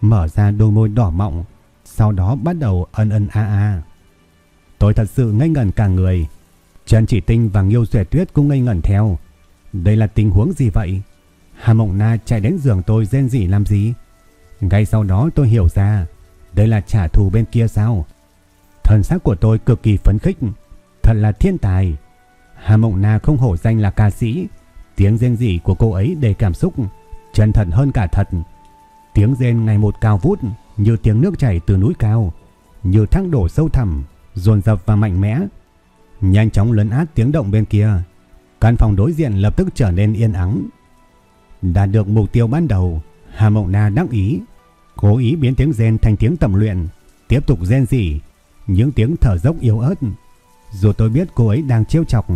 mở ra đôi môi đỏ mọng, sau đó bắt đầu ân ân a a. Tôi thật sự ngây ngẩn cả người. Trần Chỉ Tinh và Nghiêu Duệ Tuyết cũng ngây ngẩn theo. Đây là tình huống gì vậy? Hà Mộng Na chạy đến giường tôi rên rỉ làm gì? Ngay sau đó tôi hiểu ra, đây là trả thù bên kia sao? Thần sắc của tôi cực kỳ phấn khích, thật là thiên tài. Hà Mộng Na không hổ danh là ca sĩ, tiếng rên rỉ của cô ấy đầy cảm xúc, chân thật hơn cả thật. Tiếng rên ngày một cao vút như tiếng nước chảy từ núi cao, như thác đổ sâu thẳm, dồn dập và mạnh mẽ. Nhanh chóng lấn át tiếng động bên kia, căn phòng đối diện lập tức trở nên yên ắng. Đạt được mục tiêu ban đầu, Hà Mộng Na đắc ý, cố ý biến tiếng rên thành tiếng tập luyện, tiếp tục rên rỉ, những tiếng thở dốc yếu ớt. Dù tôi biết cô ấy đang trêu chọc,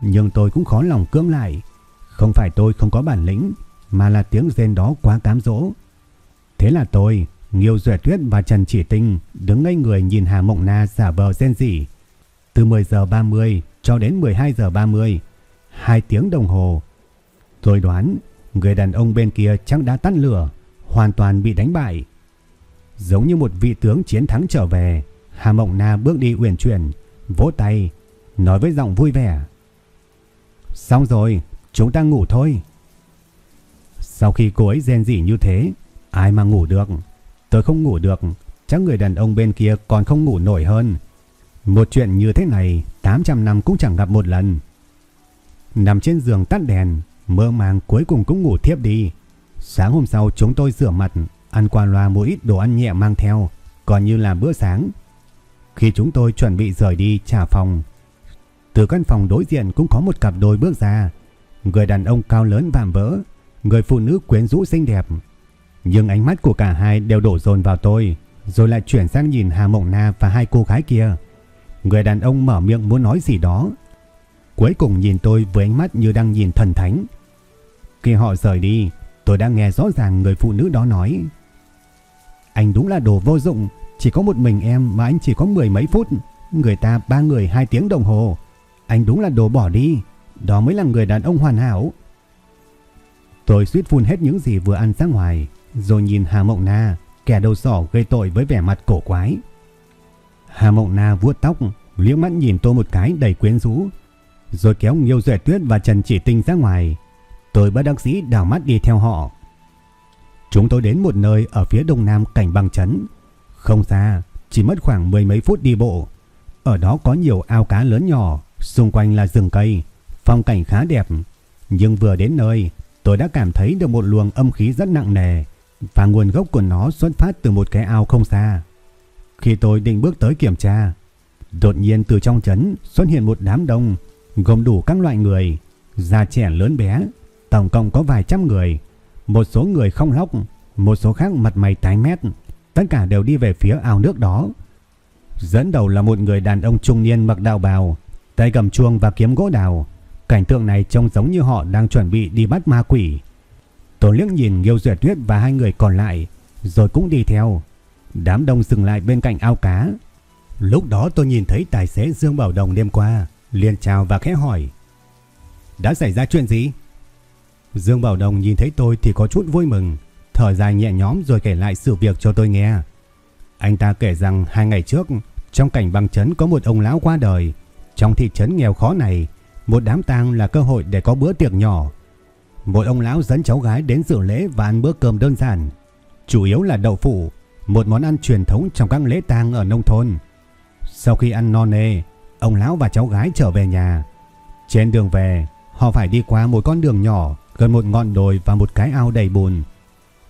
nhưng tôi cũng khó lòng cưỡng lại. Không phải tôi không có bản lĩnh, mà là tiếng rên đó quá cám dỗ. Thế là tôi, Nghiêu Duệ Tuyết và Trần Chỉ Tinh đứng ngây người nhìn Hà Mộng Na giả vờ rên rỉ. Từ 10 giờ 30 cho đến 12 giờ 30, hai tiếng đồng hồ. Tôi đoán người đàn ông bên kia chắc đã tắt lửa, hoàn toàn bị đánh bại. Giống như một vị tướng chiến thắng trở về, Hà Mộng Na bước đi uyển chuyển, vỗ tay, nói với giọng vui vẻ. Xong rồi, chúng ta ngủ thôi. Sau khi cô ấy rên rỉ như thế, ai mà ngủ được? Tôi không ngủ được, chắc người đàn ông bên kia còn không ngủ nổi hơn. Một chuyện như thế này, 800 năm cũng chẳng gặp một lần. Nằm trên giường tắt đèn, mơ màng cuối cùng cũng ngủ thiếp đi. Sáng hôm sau chúng tôi rửa mặt, ăn qua loa một ít đồ ăn nhẹ mang theo, coi như là bữa sáng. Khi chúng tôi chuẩn bị rời đi trả phòng, từ căn phòng đối diện cũng có một cặp đôi bước ra. Người đàn ông cao lớn vạm vỡ, người phụ nữ quyến rũ xinh đẹp. Nhưng ánh mắt của cả hai đều đổ dồn vào tôi, rồi lại chuyển sang nhìn Hà Mộng Na và hai cô gái kia. Người đàn ông mở miệng muốn nói gì đó. Cuối cùng nhìn tôi với ánh mắt như đang nhìn thần thánh. Khi họ rời đi, tôi đã nghe rõ ràng người phụ nữ đó nói. Anh đúng là đồ vô dụng, chỉ có một mình em mà anh chỉ có mười mấy phút. Người ta ba người hai tiếng đồng hồ. Anh đúng là đồ bỏ đi. Đó mới là người đàn ông hoàn hảo. Tôi suýt phun hết những gì vừa ăn ra ngoài. Rồi nhìn Hà Mộng Na, kẻ đầu sỏ gây tội với vẻ mặt cổ quái. Hà Mộng Na vuốt tóc, liếc mắt nhìn tôi một cái đầy quyến rũ. Rồi kéo Nghiêu Duệ Tuyết và Trần Chỉ Tinh ra ngoài. Tôi bất đắc dĩ đảo mắt đi theo họ. Chúng tôi đến một nơi ở phía đông nam cảnh băng chấn. Không xa, chỉ mất khoảng mười mấy phút đi bộ. Ở đó có nhiều ao cá lớn nhỏ, xung quanh là rừng cây, phong cảnh khá đẹp. Nhưng vừa đến nơi, tôi đã cảm thấy được một luồng âm khí rất nặng nề và nguồn gốc của nó xuất phát từ một cái ao không xa. Khi tôi định bước tới kiểm tra, đột nhiên từ trong trấn xuất hiện một đám đông gồm đủ các loại người, già trẻ lớn bé, tổng cộng có vài trăm người. Một số người không lóc, một số khác mặt mày tái mét, tất cả đều đi về phía ao nước đó. Dẫn đầu là một người đàn ông trung niên mặc đạo bào, tay cầm chuông và kiếm gỗ đào. Cảnh tượng này trông giống như họ đang chuẩn bị đi bắt ma quỷ. Tôi liếc nhìn Nghiêu Duyệt Tuyết và hai người còn lại, rồi cũng đi theo. Đám đông dừng lại bên cạnh ao cá. Lúc đó tôi nhìn thấy tài xế Dương Bảo Đồng đêm qua, liền chào và khẽ hỏi. Đã xảy ra chuyện gì? Dương Bảo Đồng nhìn thấy tôi thì có chút vui mừng, thở dài nhẹ nhõm rồi kể lại sự việc cho tôi nghe. Anh ta kể rằng hai ngày trước, trong cảnh băng chấn có một ông lão qua đời. Trong thị trấn nghèo khó này, một đám tang là cơ hội để có bữa tiệc nhỏ. Một ông lão dẫn cháu gái đến dự lễ và ăn bữa cơm đơn giản. Chủ yếu là đậu phụ, một món ăn truyền thống trong các lễ tang ở nông thôn. Sau khi ăn no nê, ông lão và cháu gái trở về nhà. Trên đường về, họ phải đi qua một con đường nhỏ gần một ngọn đồi và một cái ao đầy bùn.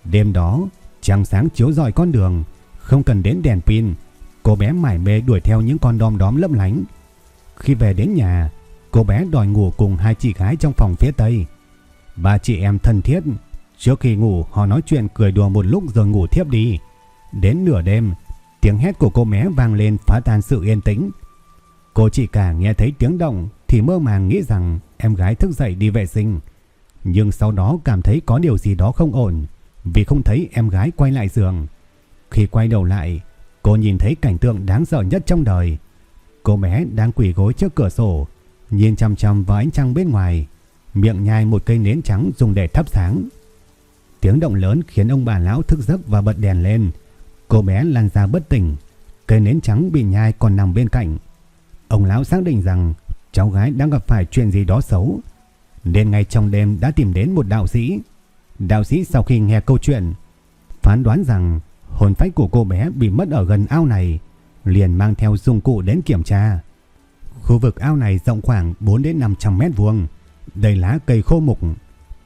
Đêm đó, trăng sáng chiếu rọi con đường, không cần đến đèn pin, cô bé mải mê đuổi theo những con đom đóm lấp lánh. Khi về đến nhà, cô bé đòi ngủ cùng hai chị gái trong phòng phía tây. Ba chị em thân thiết, trước khi ngủ họ nói chuyện cười đùa một lúc rồi ngủ thiếp đi. Đến nửa đêm, tiếng hét của cô bé vang lên phá tan sự yên tĩnh. Cô chị cả nghe thấy tiếng động thì mơ màng nghĩ rằng em gái thức dậy đi vệ sinh. Nhưng sau đó cảm thấy có điều gì đó không ổn vì không thấy em gái quay lại giường. Khi quay đầu lại, cô nhìn thấy cảnh tượng đáng sợ nhất trong đời. Cô bé đang quỳ gối trước cửa sổ, nhìn chăm chăm vào ánh trăng bên ngoài, miệng nhai một cây nến trắng dùng để thắp sáng. Tiếng động lớn khiến ông bà lão thức giấc và bật đèn lên. Cô bé lăn ra bất tỉnh, cây nến trắng bị nhai còn nằm bên cạnh. Ông lão xác định rằng cháu gái đang gặp phải chuyện gì đó xấu. Nên ngay trong đêm đã tìm đến một đạo sĩ. Đạo sĩ sau khi nghe câu chuyện, phán đoán rằng hồn phách của cô bé bị mất ở gần ao này, liền mang theo dụng cụ đến kiểm tra. Khu vực ao này rộng khoảng 4 đến 500 mét vuông, đầy lá cây khô mục.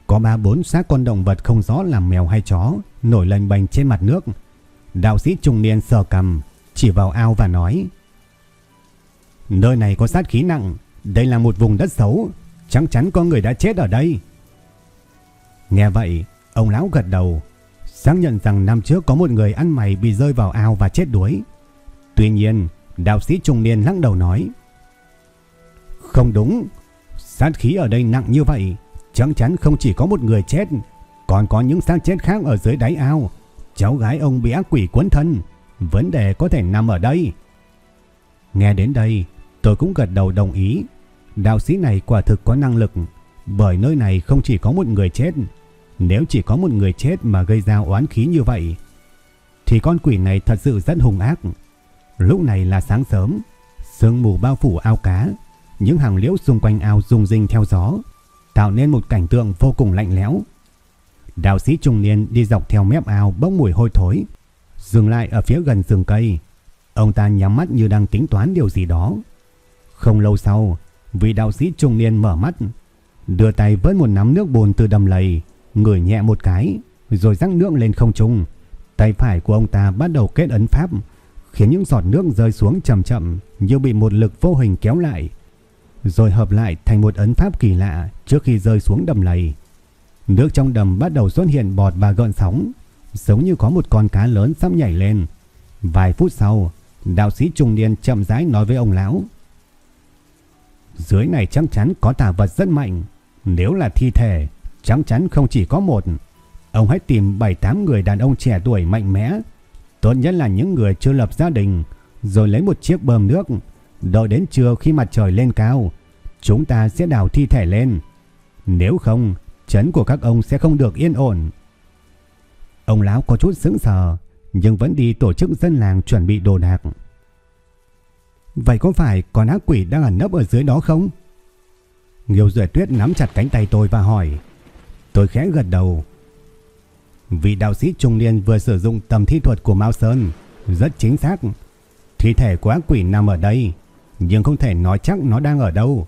Có ba bốn xác con động vật không rõ là mèo hay chó nổi lênh bềnh trên mặt nước. Đạo sĩ trung niên sờ cầm, chỉ vào ao và nói: "Nơi này có sát khí nặng, đây là một vùng đất xấu, chắc chắn có người đã chết ở đây." Nghe vậy, ông lão gật đầu, xác nhận rằng năm trước có một người ăn mày bị rơi vào ao và chết đuối. Tuy nhiên, đạo sĩ trung niên lắc đầu nói: "Không đúng, sát khí ở đây nặng như vậy, chắc chắn không chỉ có một người chết, còn có những xác chết khác ở dưới đáy ao. Cháu gái ông bị ác quỷ quấn thân, vấn đề có thể nằm ở đây." Nghe đến đây, tôi cũng gật đầu đồng ý. Đạo sĩ này quả thực có năng lực, bởi nơi này không chỉ có một người chết, nếu chỉ có một người chết mà gây ra oán khí như vậy, thì con quỷ này thật sự rất hung ác. Lúc này là sáng sớm, sương mù bao phủ ao cá, những hàng liễu xung quanh ao rung rinh theo gió, tạo nên một cảnh tượng vô cùng lạnh lẽo. Đạo sĩ trung niên đi dọc theo mép ao bốc mùi hôi thối, dừng lại ở phía gần rừng cây. Ông ta nhắm mắt như đang tính toán điều gì đó. Không lâu sau, vị đạo sĩ trung niên mở mắt, đưa tay với một nắm nước bùn từ đầm lầy, ngửi nhẹ một cái, rồi rắc nước lên không trung. Tay phải của ông ta bắt đầu kết ấn pháp, khiến những giọt nước rơi xuống chậm chậm như bị một lực vô hình kéo lại, rồi hợp lại thành một ấn pháp kỳ lạ trước khi rơi xuống đầm lầy. Nước trong đầm bắt đầu xuất hiện bọt và gợn sóng, giống như có một con cá lớn sắp nhảy lên. Vài phút sau, đạo sĩ trung niên chậm rãi nói với ông lão: "Dưới này chắc chắn có tà vật rất mạnh, nếu là thi thể chắc chắn không chỉ có một. Ông hãy tìm 7-8 người đàn ông trẻ tuổi mạnh mẽ, tốt nhất là những người chưa lập gia đình, rồi lấy một chiếc bơm nước, đợi đến trưa khi mặt trời lên cao, chúng ta sẽ đào thi thể lên. Nếu không, trấn của các ông sẽ không được yên ổn. Ông lão có chút sững sờ, nhưng vẫn đi tổ chức dân làng chuẩn bị đồ đạc. Vậy có phải con ác quỷ đang ẩn nấp ở dưới đó không? Nghiêu Duệ Tuyết nắm chặt cánh tay tôi và hỏi. Tôi khẽ gật đầu. Vị đạo sĩ trung niên vừa sử dụng tầm thi thuật của Mao Sơn, rất chính xác. Thi thể của ác quỷ nằm ở đây, nhưng không thể nói chắc nó đang ở đâu.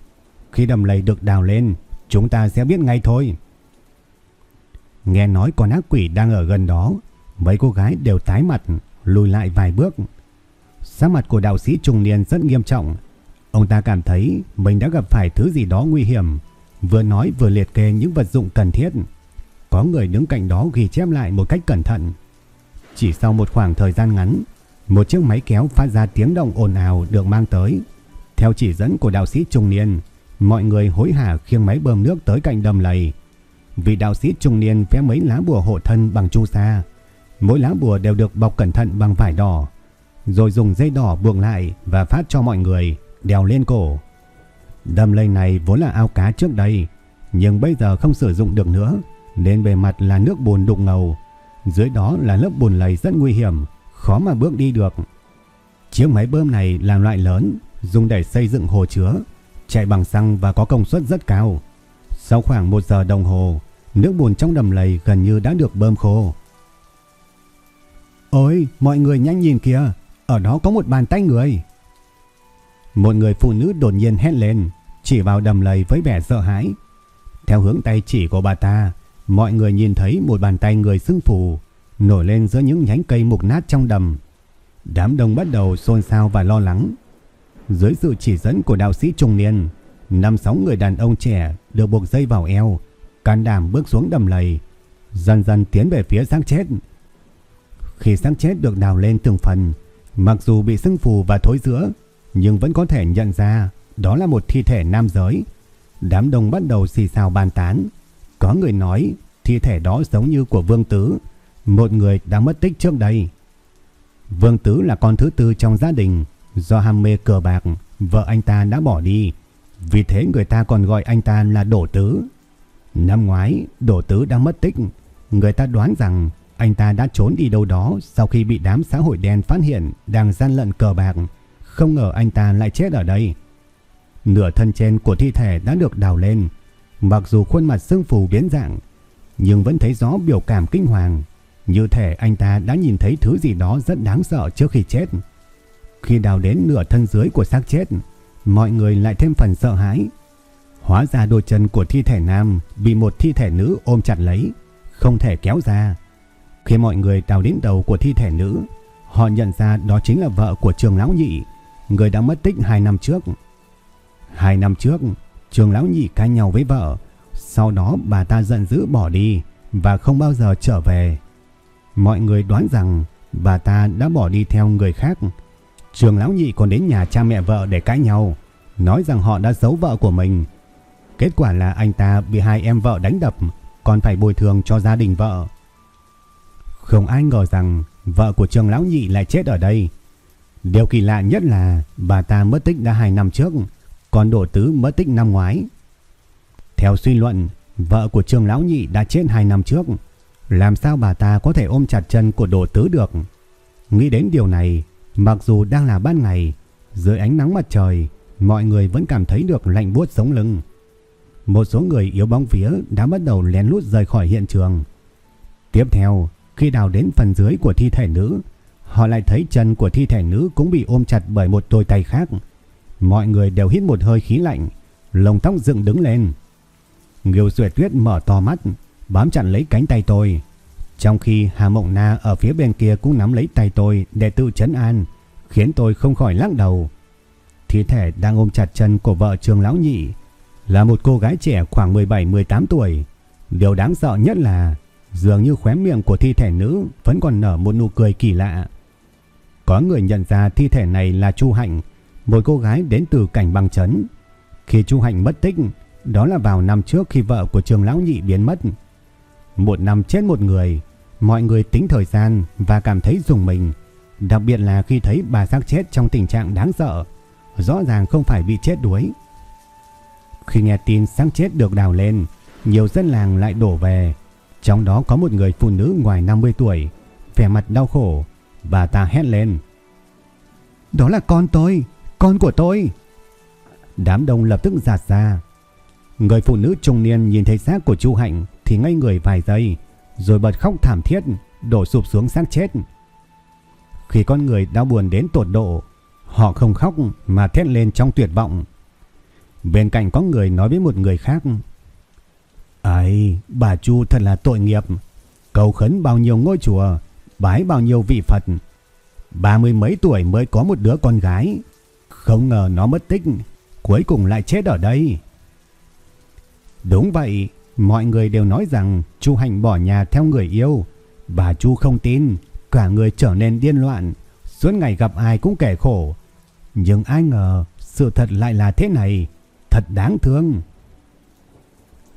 Khi đầm lầy được đào lên, chúng ta sẽ biết ngay thôi. Nghe nói con ác quỷ đang ở gần đó, mấy cô gái đều tái mặt, lùi lại vài bước. Sắc mặt của đạo sĩ trung niên rất nghiêm trọng. Ông ta cảm thấy mình đã gặp phải thứ gì đó nguy hiểm, vừa nói vừa liệt kê những vật dụng cần thiết. Có người đứng cạnh đó ghi chép lại một cách cẩn thận. Chỉ sau một khoảng thời gian ngắn, một chiếc máy kéo phát ra tiếng động ồn ào được mang tới. Theo chỉ dẫn của đạo sĩ trung niên, mọi người hối hả khiêng máy bơm nước tới cạnh đầm lầy. Vị đạo sĩ trung niên vẽ mấy lá bùa hộ thân bằng chu sa. Mỗi lá bùa đều được bọc cẩn thận bằng vải đỏ, rồi dùng dây đỏ buộc lại và phát cho mọi người đeo lên cổ. Đầm lầy này vốn là ao cá trước đây, nhưng bây giờ không sử dụng được nữa, nên bề mặt là nước bùn đục ngầu. Dưới đó là lớp bùn lầy rất nguy hiểm, khó mà bước đi được. Chiếc máy bơm này là loại lớn, dùng để xây dựng hồ chứa, chạy bằng xăng và có công suất rất cao. Sau khoảng 1 giờ đồng hồ, nước bùn trong đầm lầy gần như đã được bơm khô. Ôi, mọi người nhanh nhìn kìa, ở đó có một bàn tay người. Một người phụ nữ đột nhiên hét lên, chỉ vào đầm lầy với vẻ sợ hãi. Theo hướng tay chỉ của bà ta, mọi người nhìn thấy một bàn tay người xưng phù nổi lên giữa những nhánh cây mục nát trong đầm. Đám đông bắt đầu xôn xao và lo lắng. Dưới sự chỉ dẫn của đạo sĩ trung niên, năm sáu người đàn ông trẻ được buộc dây vào eo, can đảm bước xuống đầm lầy, dần dần tiến về phía xác chết. Khi xác chết được đào lên từng phần, mặc dù bị sưng phù và thối rữa, nhưng vẫn có thể nhận ra đó là một thi thể nam giới. Đám đông bắt đầu xì xào bàn tán. Có người nói thi thể đó giống như của Vương Tứ, một người đã mất tích trước đây. Vương Tứ là con thứ tư trong gia đình, do ham mê cờ bạc, vợ anh ta đã bỏ đi. Vì thế người ta còn gọi anh ta là Đổ Tứ. Năm ngoái, Đổ Tứ đã mất tích. Người ta đoán rằng anh ta đã trốn đi đâu đó sau khi bị đám xã hội đen phát hiện đang gian lận cờ bạc. Không ngờ anh ta lại chết ở đây. Nửa thân trên của thi thể đã được đào lên, mặc dù khuôn mặt sưng phù biến dạng, nhưng vẫn thấy rõ biểu cảm kinh hoàng, như thể anh ta đã nhìn thấy thứ gì đó rất đáng sợ trước khi chết. Khi đào đến nửa thân dưới của xác chết, mọi người lại thêm phần sợ hãi. Hóa ra đôi chân của thi thể nam bị một thi thể nữ ôm chặt lấy, không thể kéo ra. Khi mọi người đào đến đầu của thi thể nữ, họ nhận ra đó chính là vợ của trường lão nhị, người đã mất tích 2 năm trước. 2 năm trước, trường lão nhị cãi nhau với vợ, sau đó bà ta giận dữ bỏ đi và không bao giờ trở về. Mọi người đoán rằng bà ta đã bỏ đi theo người khác. Trường lão nhị còn đến nhà cha mẹ vợ để cãi nhau, nói rằng họ đã giấu vợ của mình. Kết quả là anh ta bị hai em vợ đánh đập, còn phải bồi thường cho gia đình vợ. Không ai ngờ rằng vợ của trường lão nhị lại chết ở đây. Điều kỳ lạ nhất là bà ta mất tích đã 2 năm trước, còn đổ tứ mất tích năm ngoái. Theo suy luận, vợ của trường lão nhị đã chết 2 năm trước. Làm sao bà ta có thể ôm chặt chân của đổ tứ được? Nghĩ đến điều này, mặc dù đang là ban ngày, dưới ánh nắng mặt trời, mọi người vẫn cảm thấy được lạnh buốt sống lưng. Một số người yếu bóng vía đã bắt đầu lén lút rời khỏi hiện trường. Tiếp theo, khi đào đến phần dưới của thi thể nữ, họ lại thấy chân của thi thể nữ cũng bị ôm chặt bởi một đôi tay khác. Mọi người đều hít một hơi khí lạnh, lồng tóc dựng đứng lên. Nghiêu Duyệt Tuyết mở to mắt, bám chặt lấy cánh tay tôi. Trong khi Hà Mộng Na ở phía bên kia cũng nắm lấy tay tôi để tự chấn an, khiến tôi không khỏi lắc đầu. Thi thể đang ôm chặt chân của vợ trường lão nhị là một cô gái trẻ khoảng 17-18 tuổi. Điều đáng sợ nhất là dường như khóe miệng của thi thể nữ vẫn còn nở một nụ cười kỳ lạ. Có người nhận ra thi thể này là Chu Hạnh, một cô gái đến từ cảnh băng chấn. Khi Chu Hạnh mất tích, đó là vào năm trước khi vợ của trường lão nhị biến mất. Một năm chết một người, mọi người tính thời gian và cảm thấy dùng mình. Đặc biệt là khi thấy bà xác chết trong tình trạng đáng sợ, rõ ràng không phải bị chết đuối. Khi nghe tin xác chết được đào lên, nhiều dân làng lại đổ về. Trong đó có một người phụ nữ ngoài 50 tuổi, vẻ mặt đau khổ. Bà ta hét lên. Đó là con tôi, con của tôi. Đám đông lập tức giạt ra. Người phụ nữ trung niên nhìn thấy xác của Chu Hạnh thì ngây người vài giây, rồi bật khóc thảm thiết, đổ sụp xuống xác chết. Khi con người đau buồn đến tột độ, họ không khóc mà thét lên trong tuyệt vọng. Bên cạnh có người nói với một người khác. Ấy, bà Chu thật là tội nghiệp. Cầu khấn bao nhiêu ngôi chùa, bái bao nhiêu vị Phật. Ba mươi mấy tuổi mới có một đứa con gái. Không ngờ nó mất tích, cuối cùng lại chết ở đây. Đúng vậy, mọi người đều nói rằng Chu hành bỏ nhà theo người yêu. Bà Chu không tin, cả người trở nên điên loạn, suốt ngày gặp ai cũng kẻ khổ. Nhưng ai ngờ sự thật lại là thế này, thật đáng thương.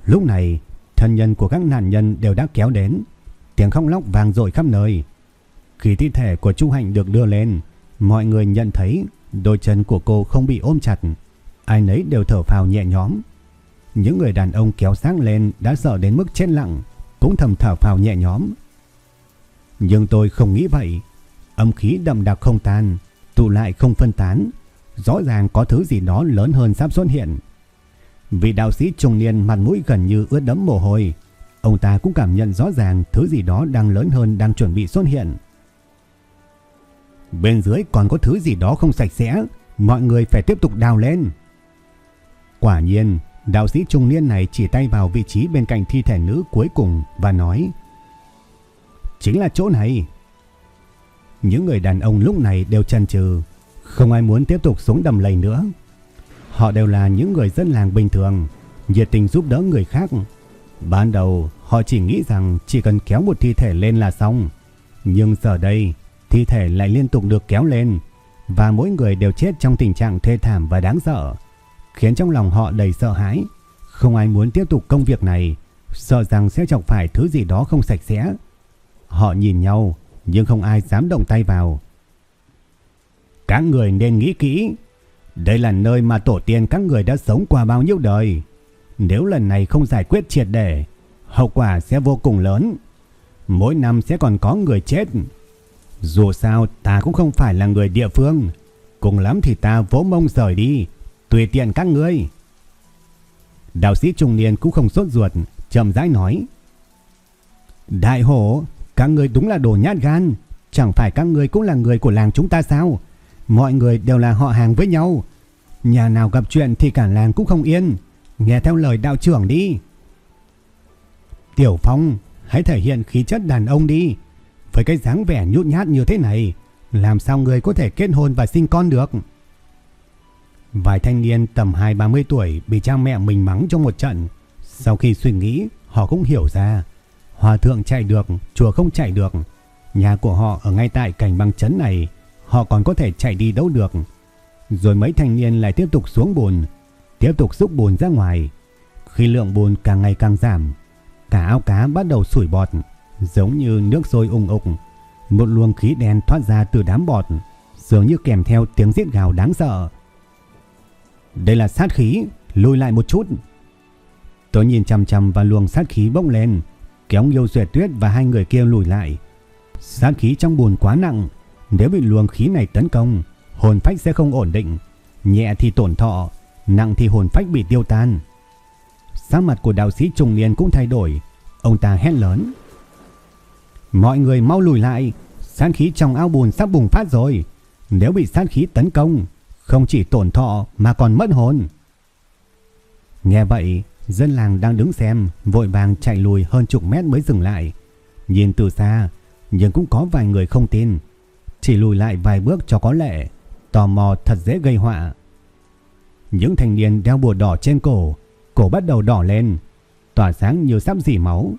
Lúc này, thân nhân của các nạn nhân đều đã kéo đến, tiếng khóc lóc vang dội khắp nơi. Khi thi thể của Chu Hạnh được đưa lên, mọi người nhận thấy đôi chân của cô không bị ôm chặt, ai nấy đều thở phào nhẹ nhõm. Những người đàn ông kéo xác lên đã sợ đến mức chết lặng, cũng thầm thở phào nhẹ nhõm. Nhưng tôi không nghĩ vậy. Âm khí đậm đặc không tan, tụ lại không phân tán. Rõ ràng có thứ gì đó lớn hơn sắp xuất hiện. Vị đạo sĩ trung niên mặt mũi gần như ướt đẫm mồ hôi. Ông ta cũng cảm nhận rõ ràng thứ gì đó đang lớn hơn đang chuẩn bị xuất hiện. Bên dưới còn có thứ gì đó không sạch sẽ, mọi người phải tiếp tục đào lên. Quả nhiên, đạo sĩ trung niên này chỉ tay vào vị trí bên cạnh thi thể nữ cuối cùng và nói Chính là chỗ này. Những người đàn ông lúc này đều chần chừ, không ai muốn tiếp tục xuống đầm lầy nữa. Họ đều là những người dân làng bình thường, nhiệt tình giúp đỡ người khác. Ban đầu họ chỉ nghĩ rằng chỉ cần kéo một thi thể lên là xong. Nhưng giờ đây, thi thể lại liên tục được kéo lên và mỗi người đều chết trong tình trạng thê thảm và đáng sợ, khiến trong lòng họ đầy sợ hãi. Không ai muốn tiếp tục công việc này, sợ rằng sẽ chọc phải thứ gì đó không sạch sẽ. Họ nhìn nhau, nhưng không ai dám động tay vào. Các người nên nghĩ kỹ, đây là nơi mà tổ tiên các người đã sống qua bao nhiêu đời. Nếu lần này không giải quyết triệt để, hậu quả sẽ vô cùng lớn. Mỗi năm sẽ còn có người chết. Dù sao ta cũng không phải là người địa phương. Cùng lắm thì ta vỗ mông rời đi. Tùy tiện các ngươi. Đạo sĩ trung niên cũng không sốt ruột, chậm rãi nói. Đại hổ, các ngươi đúng là đồ nhát gan. Chẳng phải các ngươi cũng là người của làng chúng ta sao? Mọi người đều là họ hàng với nhau. Nhà nào gặp chuyện thì cả làng cũng không yên. Nghe theo lời đạo trưởng đi. Tiểu Phong, hãy thể hiện khí chất đàn ông đi. Với cái dáng vẻ nhút nhát như thế này, làm sao người có thể kết hôn và sinh con được? Vài thanh niên tầm 2-30 tuổi bị cha mẹ mình mắng trong một trận. Sau khi suy nghĩ, họ cũng hiểu ra. Hòa thượng chạy được, chùa không chạy được. Nhà của họ ở ngay tại cảnh băng chấn này, họ còn có thể chạy đi đâu được. Rồi mấy thanh niên lại tiếp tục xuống bùn, tiếp tục xúc bùn ra ngoài. Khi lượng bùn càng ngày càng giảm, cả áo cá bắt đầu sủi bọt, giống như nước sôi ung ục. Một luồng khí đen thoát ra từ đám bọt, dường như kèm theo tiếng giết gào đáng sợ. Đây là sát khí, lùi lại một chút. Tôi nhìn chằm chằm vào luồng sát khí bốc lên, kéo Nghiêu Duyệt Tuyết và hai người kia lùi lại. Sát khí trong bùn quá nặng, nếu bị luồng khí này tấn công, hồn phách sẽ không ổn định, nhẹ thì tổn thọ, nặng thì hồn phách bị tiêu tan. Sắc mặt của đạo sĩ trùng niên cũng thay đổi, ông ta hét lớn. Mọi người mau lùi lại, sát khí trong ao bùn sắp bùng phát rồi, nếu bị sát khí tấn công, không chỉ tổn thọ mà còn mất hồn. Nghe vậy, dân làng đang đứng xem, vội vàng chạy lùi hơn chục mét mới dừng lại. Nhìn từ xa, nhưng cũng có vài người không tin. Chỉ lùi lại vài bước cho có lệ, tò mò thật dễ gây họa. Những thanh niên đeo bùa đỏ trên cổ, cổ bắt đầu đỏ lên, tỏa sáng như sắp dỉ máu.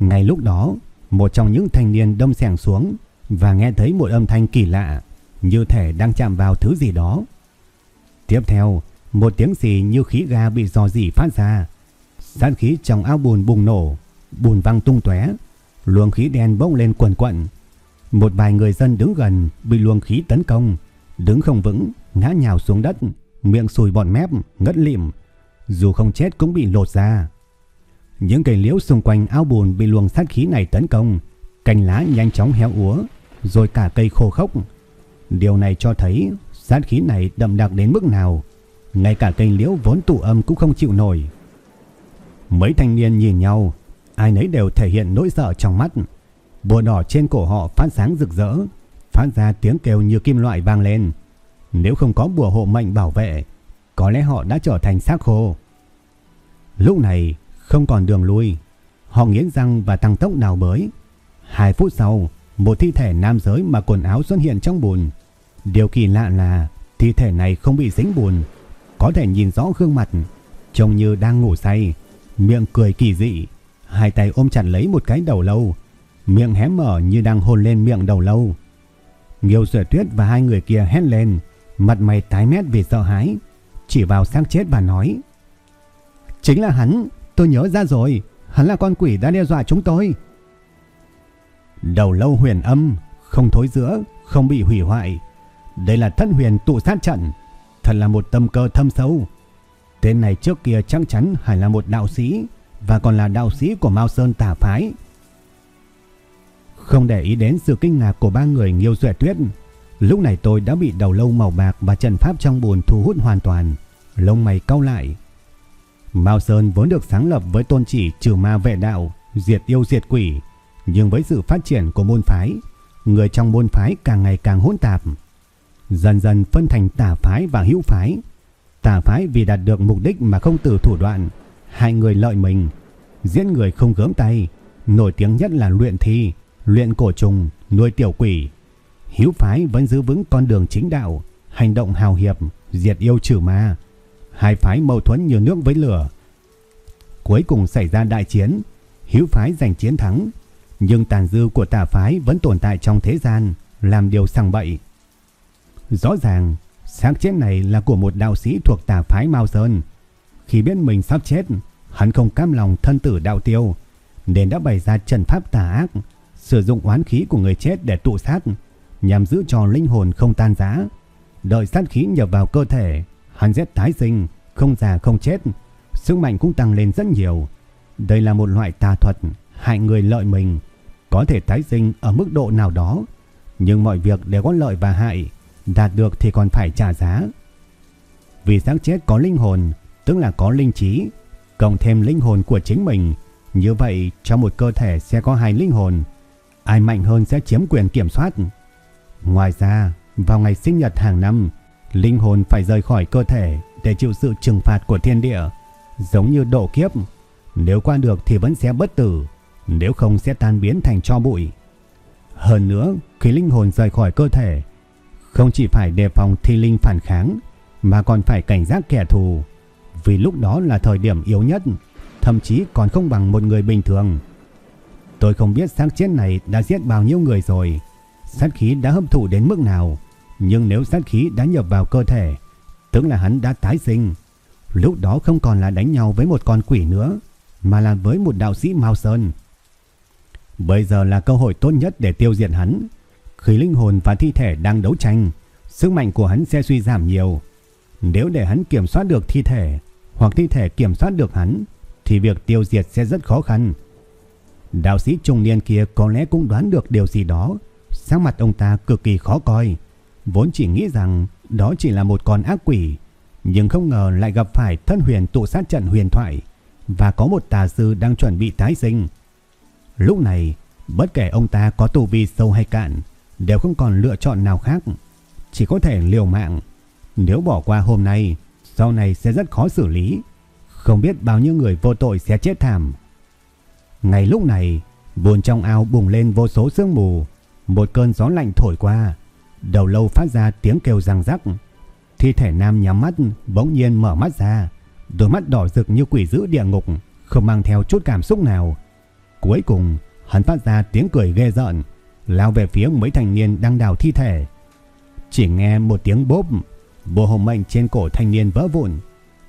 Ngay lúc đó, một trong những thanh niên đâm sẻng xuống và nghe thấy một âm thanh kỳ lạ như thể đang chạm vào thứ gì đó. Tiếp theo, một tiếng xì như khí ga bị dò dỉ phát ra. Sát khí trong ao bùn bùng nổ, bùn văng tung tóe, luồng khí đen bốc lên quần quận. Một vài người dân đứng gần bị luồng khí tấn công, đứng không vững, ngã nhào xuống đất, miệng sùi bọt mép, ngất lịm, dù không chết cũng bị lột ra. Những cây liễu xung quanh ao bùn bị luồng sát khí này tấn công, cành lá nhanh chóng héo úa, rồi cả cây khô khốc, Điều này cho thấy sát khí này đậm đặc đến mức nào, ngay cả cây liễu vốn tụ âm cũng không chịu nổi. Mấy thanh niên nhìn nhau, ai nấy đều thể hiện nỗi sợ trong mắt. Bùa đỏ trên cổ họ phát sáng rực rỡ, phát ra tiếng kêu như kim loại vang lên. Nếu không có bùa hộ mệnh bảo vệ, có lẽ họ đã trở thành xác khô. Lúc này, không còn đường lui. Họ nghiến răng và tăng tốc đào bới. Hai phút sau, một thi thể nam giới mà quần áo xuất hiện trong bùn. Điều kỳ lạ là thi thể này không bị dính bùn, có thể nhìn rõ gương mặt, trông như đang ngủ say, miệng cười kỳ dị, hai tay ôm chặt lấy một cái đầu lâu, miệng hé mở như đang hôn lên miệng đầu lâu. Nghiêu Sở Tuyết và hai người kia hét lên, mặt mày tái mét vì sợ hãi, chỉ vào xác chết và nói: "Chính là hắn, tôi nhớ ra rồi, hắn là con quỷ đã đe dọa chúng tôi." Đầu lâu huyền âm, không thối giữa, không bị hủy hoại. Đây là thân huyền tụ sát trận, thật là một tâm cơ thâm sâu. Tên này trước kia chắc chắn hẳn là một đạo sĩ và còn là đạo sĩ của Mao Sơn tà phái. Không để ý đến sự kinh ngạc của ba người Nghiêu Duệ Tuyết, lúc này tôi đã bị đầu lâu màu bạc và trận pháp trong bùn thu hút hoàn toàn, lông mày cau lại. Mao Sơn vốn được sáng lập với tôn chỉ trừ ma vệ đạo, diệt yêu diệt quỷ, nhưng với sự phát triển của môn phái, người trong môn phái càng ngày càng hỗn tạp. Dần dần phân thành tà phái và hữu phái. Tà phái vì đạt được mục đích mà không từ thủ đoạn, hai người lợi mình, giết người không gớm tay, nổi tiếng nhất là luyện thi, luyện cổ trùng, nuôi tiểu quỷ. Hiếu phái vẫn giữ vững con đường chính đạo, hành động hào hiệp, diệt yêu trừ ma. Hai phái mâu thuẫn như nước với lửa. Cuối cùng xảy ra đại chiến, hiếu phái giành chiến thắng, nhưng tàn dư của tà phái vẫn tồn tại trong thế gian, làm điều sằng bậy. Rõ ràng, xác chết này là của một đạo sĩ thuộc tà phái Mao Sơn. Khi biết mình sắp chết, hắn không cam lòng thân tử đạo tiêu, nên đã bày ra trận pháp tà ác, sử dụng oán khí của người chết để tụ sát, nhằm giữ cho linh hồn không tan rã. Đợi sát khí nhập vào cơ thể, hắn sẽ tái sinh, không già không chết, sức mạnh cũng tăng lên rất nhiều. Đây là một loại tà thuật, hại người lợi mình, có thể tái sinh ở mức độ nào đó, nhưng mọi việc đều có lợi và hại, đạt được thì còn phải trả giá. Vì xác chết có linh hồn, tức là có linh trí, cộng thêm linh hồn của chính mình. Như vậy trong một cơ thể sẽ có hai linh hồn. Ai mạnh hơn sẽ chiếm quyền kiểm soát. Ngoài ra, vào ngày sinh nhật hàng năm, linh hồn phải rời khỏi cơ thể để chịu sự trừng phạt của thiên địa. Giống như độ kiếp, nếu qua được thì vẫn sẽ bất tử, nếu không sẽ tan biến thành cho bụi. Hơn nữa, khi linh hồn rời khỏi cơ thể, không chỉ phải đề phòng thi linh phản kháng, mà còn phải cảnh giác kẻ thù. Vì lúc đó là thời điểm yếu nhất, thậm chí còn không bằng một người bình thường. Tôi không biết xác chết này đã giết bao nhiêu người rồi, sát khí đã hấp thụ đến mức nào, nhưng nếu sát khí đã nhập vào cơ thể, tức là hắn đã tái sinh. Lúc đó không còn là đánh nhau với một con quỷ nữa, mà là với một đạo sĩ Mao Sơn. Bây giờ là cơ hội tốt nhất để tiêu diệt hắn. Khi linh hồn và thi thể đang đấu tranh, sức mạnh của hắn sẽ suy giảm nhiều. Nếu để hắn kiểm soát được thi thể, hoặc thi thể kiểm soát được hắn, thì việc tiêu diệt sẽ rất khó khăn. Đạo sĩ trung niên kia có lẽ cũng đoán được điều gì đó. sắc mặt ông ta cực kỳ khó coi. Vốn chỉ nghĩ rằng đó chỉ là một con ác quỷ, nhưng không ngờ lại gặp phải thân huyền tụ sát trận huyền thoại và có một tà sư đang chuẩn bị tái sinh. Lúc này, bất kể ông ta có tu vi sâu hay cạn, đều không còn lựa chọn nào khác, chỉ có thể liều mạng. Nếu bỏ qua hôm nay, sau này sẽ rất khó xử lý, không biết bao nhiêu người vô tội sẽ chết thảm. Ngày lúc này, buồn trong ao bùng lên vô số sương mù, một cơn gió lạnh thổi qua, đầu lâu phát ra tiếng kêu răng rắc. Thi thể nam nhắm mắt, bỗng nhiên mở mắt ra, đôi mắt đỏ rực như quỷ dữ địa ngục, không mang theo chút cảm xúc nào. Cuối cùng, hắn phát ra tiếng cười ghê rợn, lao về phía mấy thanh niên đang đào thi thể. Chỉ nghe một tiếng bốp, bộ hồng mệnh trên cổ thanh niên vỡ vụn.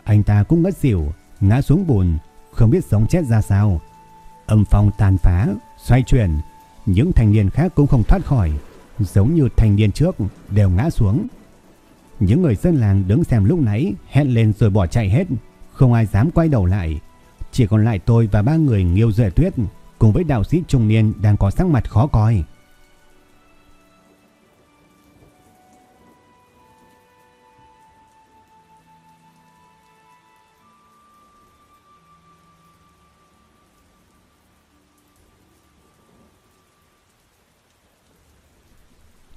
Anh ta cũng ngất xỉu, ngã xuống bùn, không biết sống chết ra sao. Âm phong tàn phá, xoay chuyển, những thanh niên khác cũng không thoát khỏi, giống như thanh niên trước đều ngã xuống. Những người dân làng đứng xem lúc nãy hét lên rồi bỏ chạy hết, không ai dám quay đầu lại. Chỉ còn lại tôi và ba người Nghiêu Duệ Tuyết cùng với đạo sĩ trung niên đang có sắc mặt khó coi.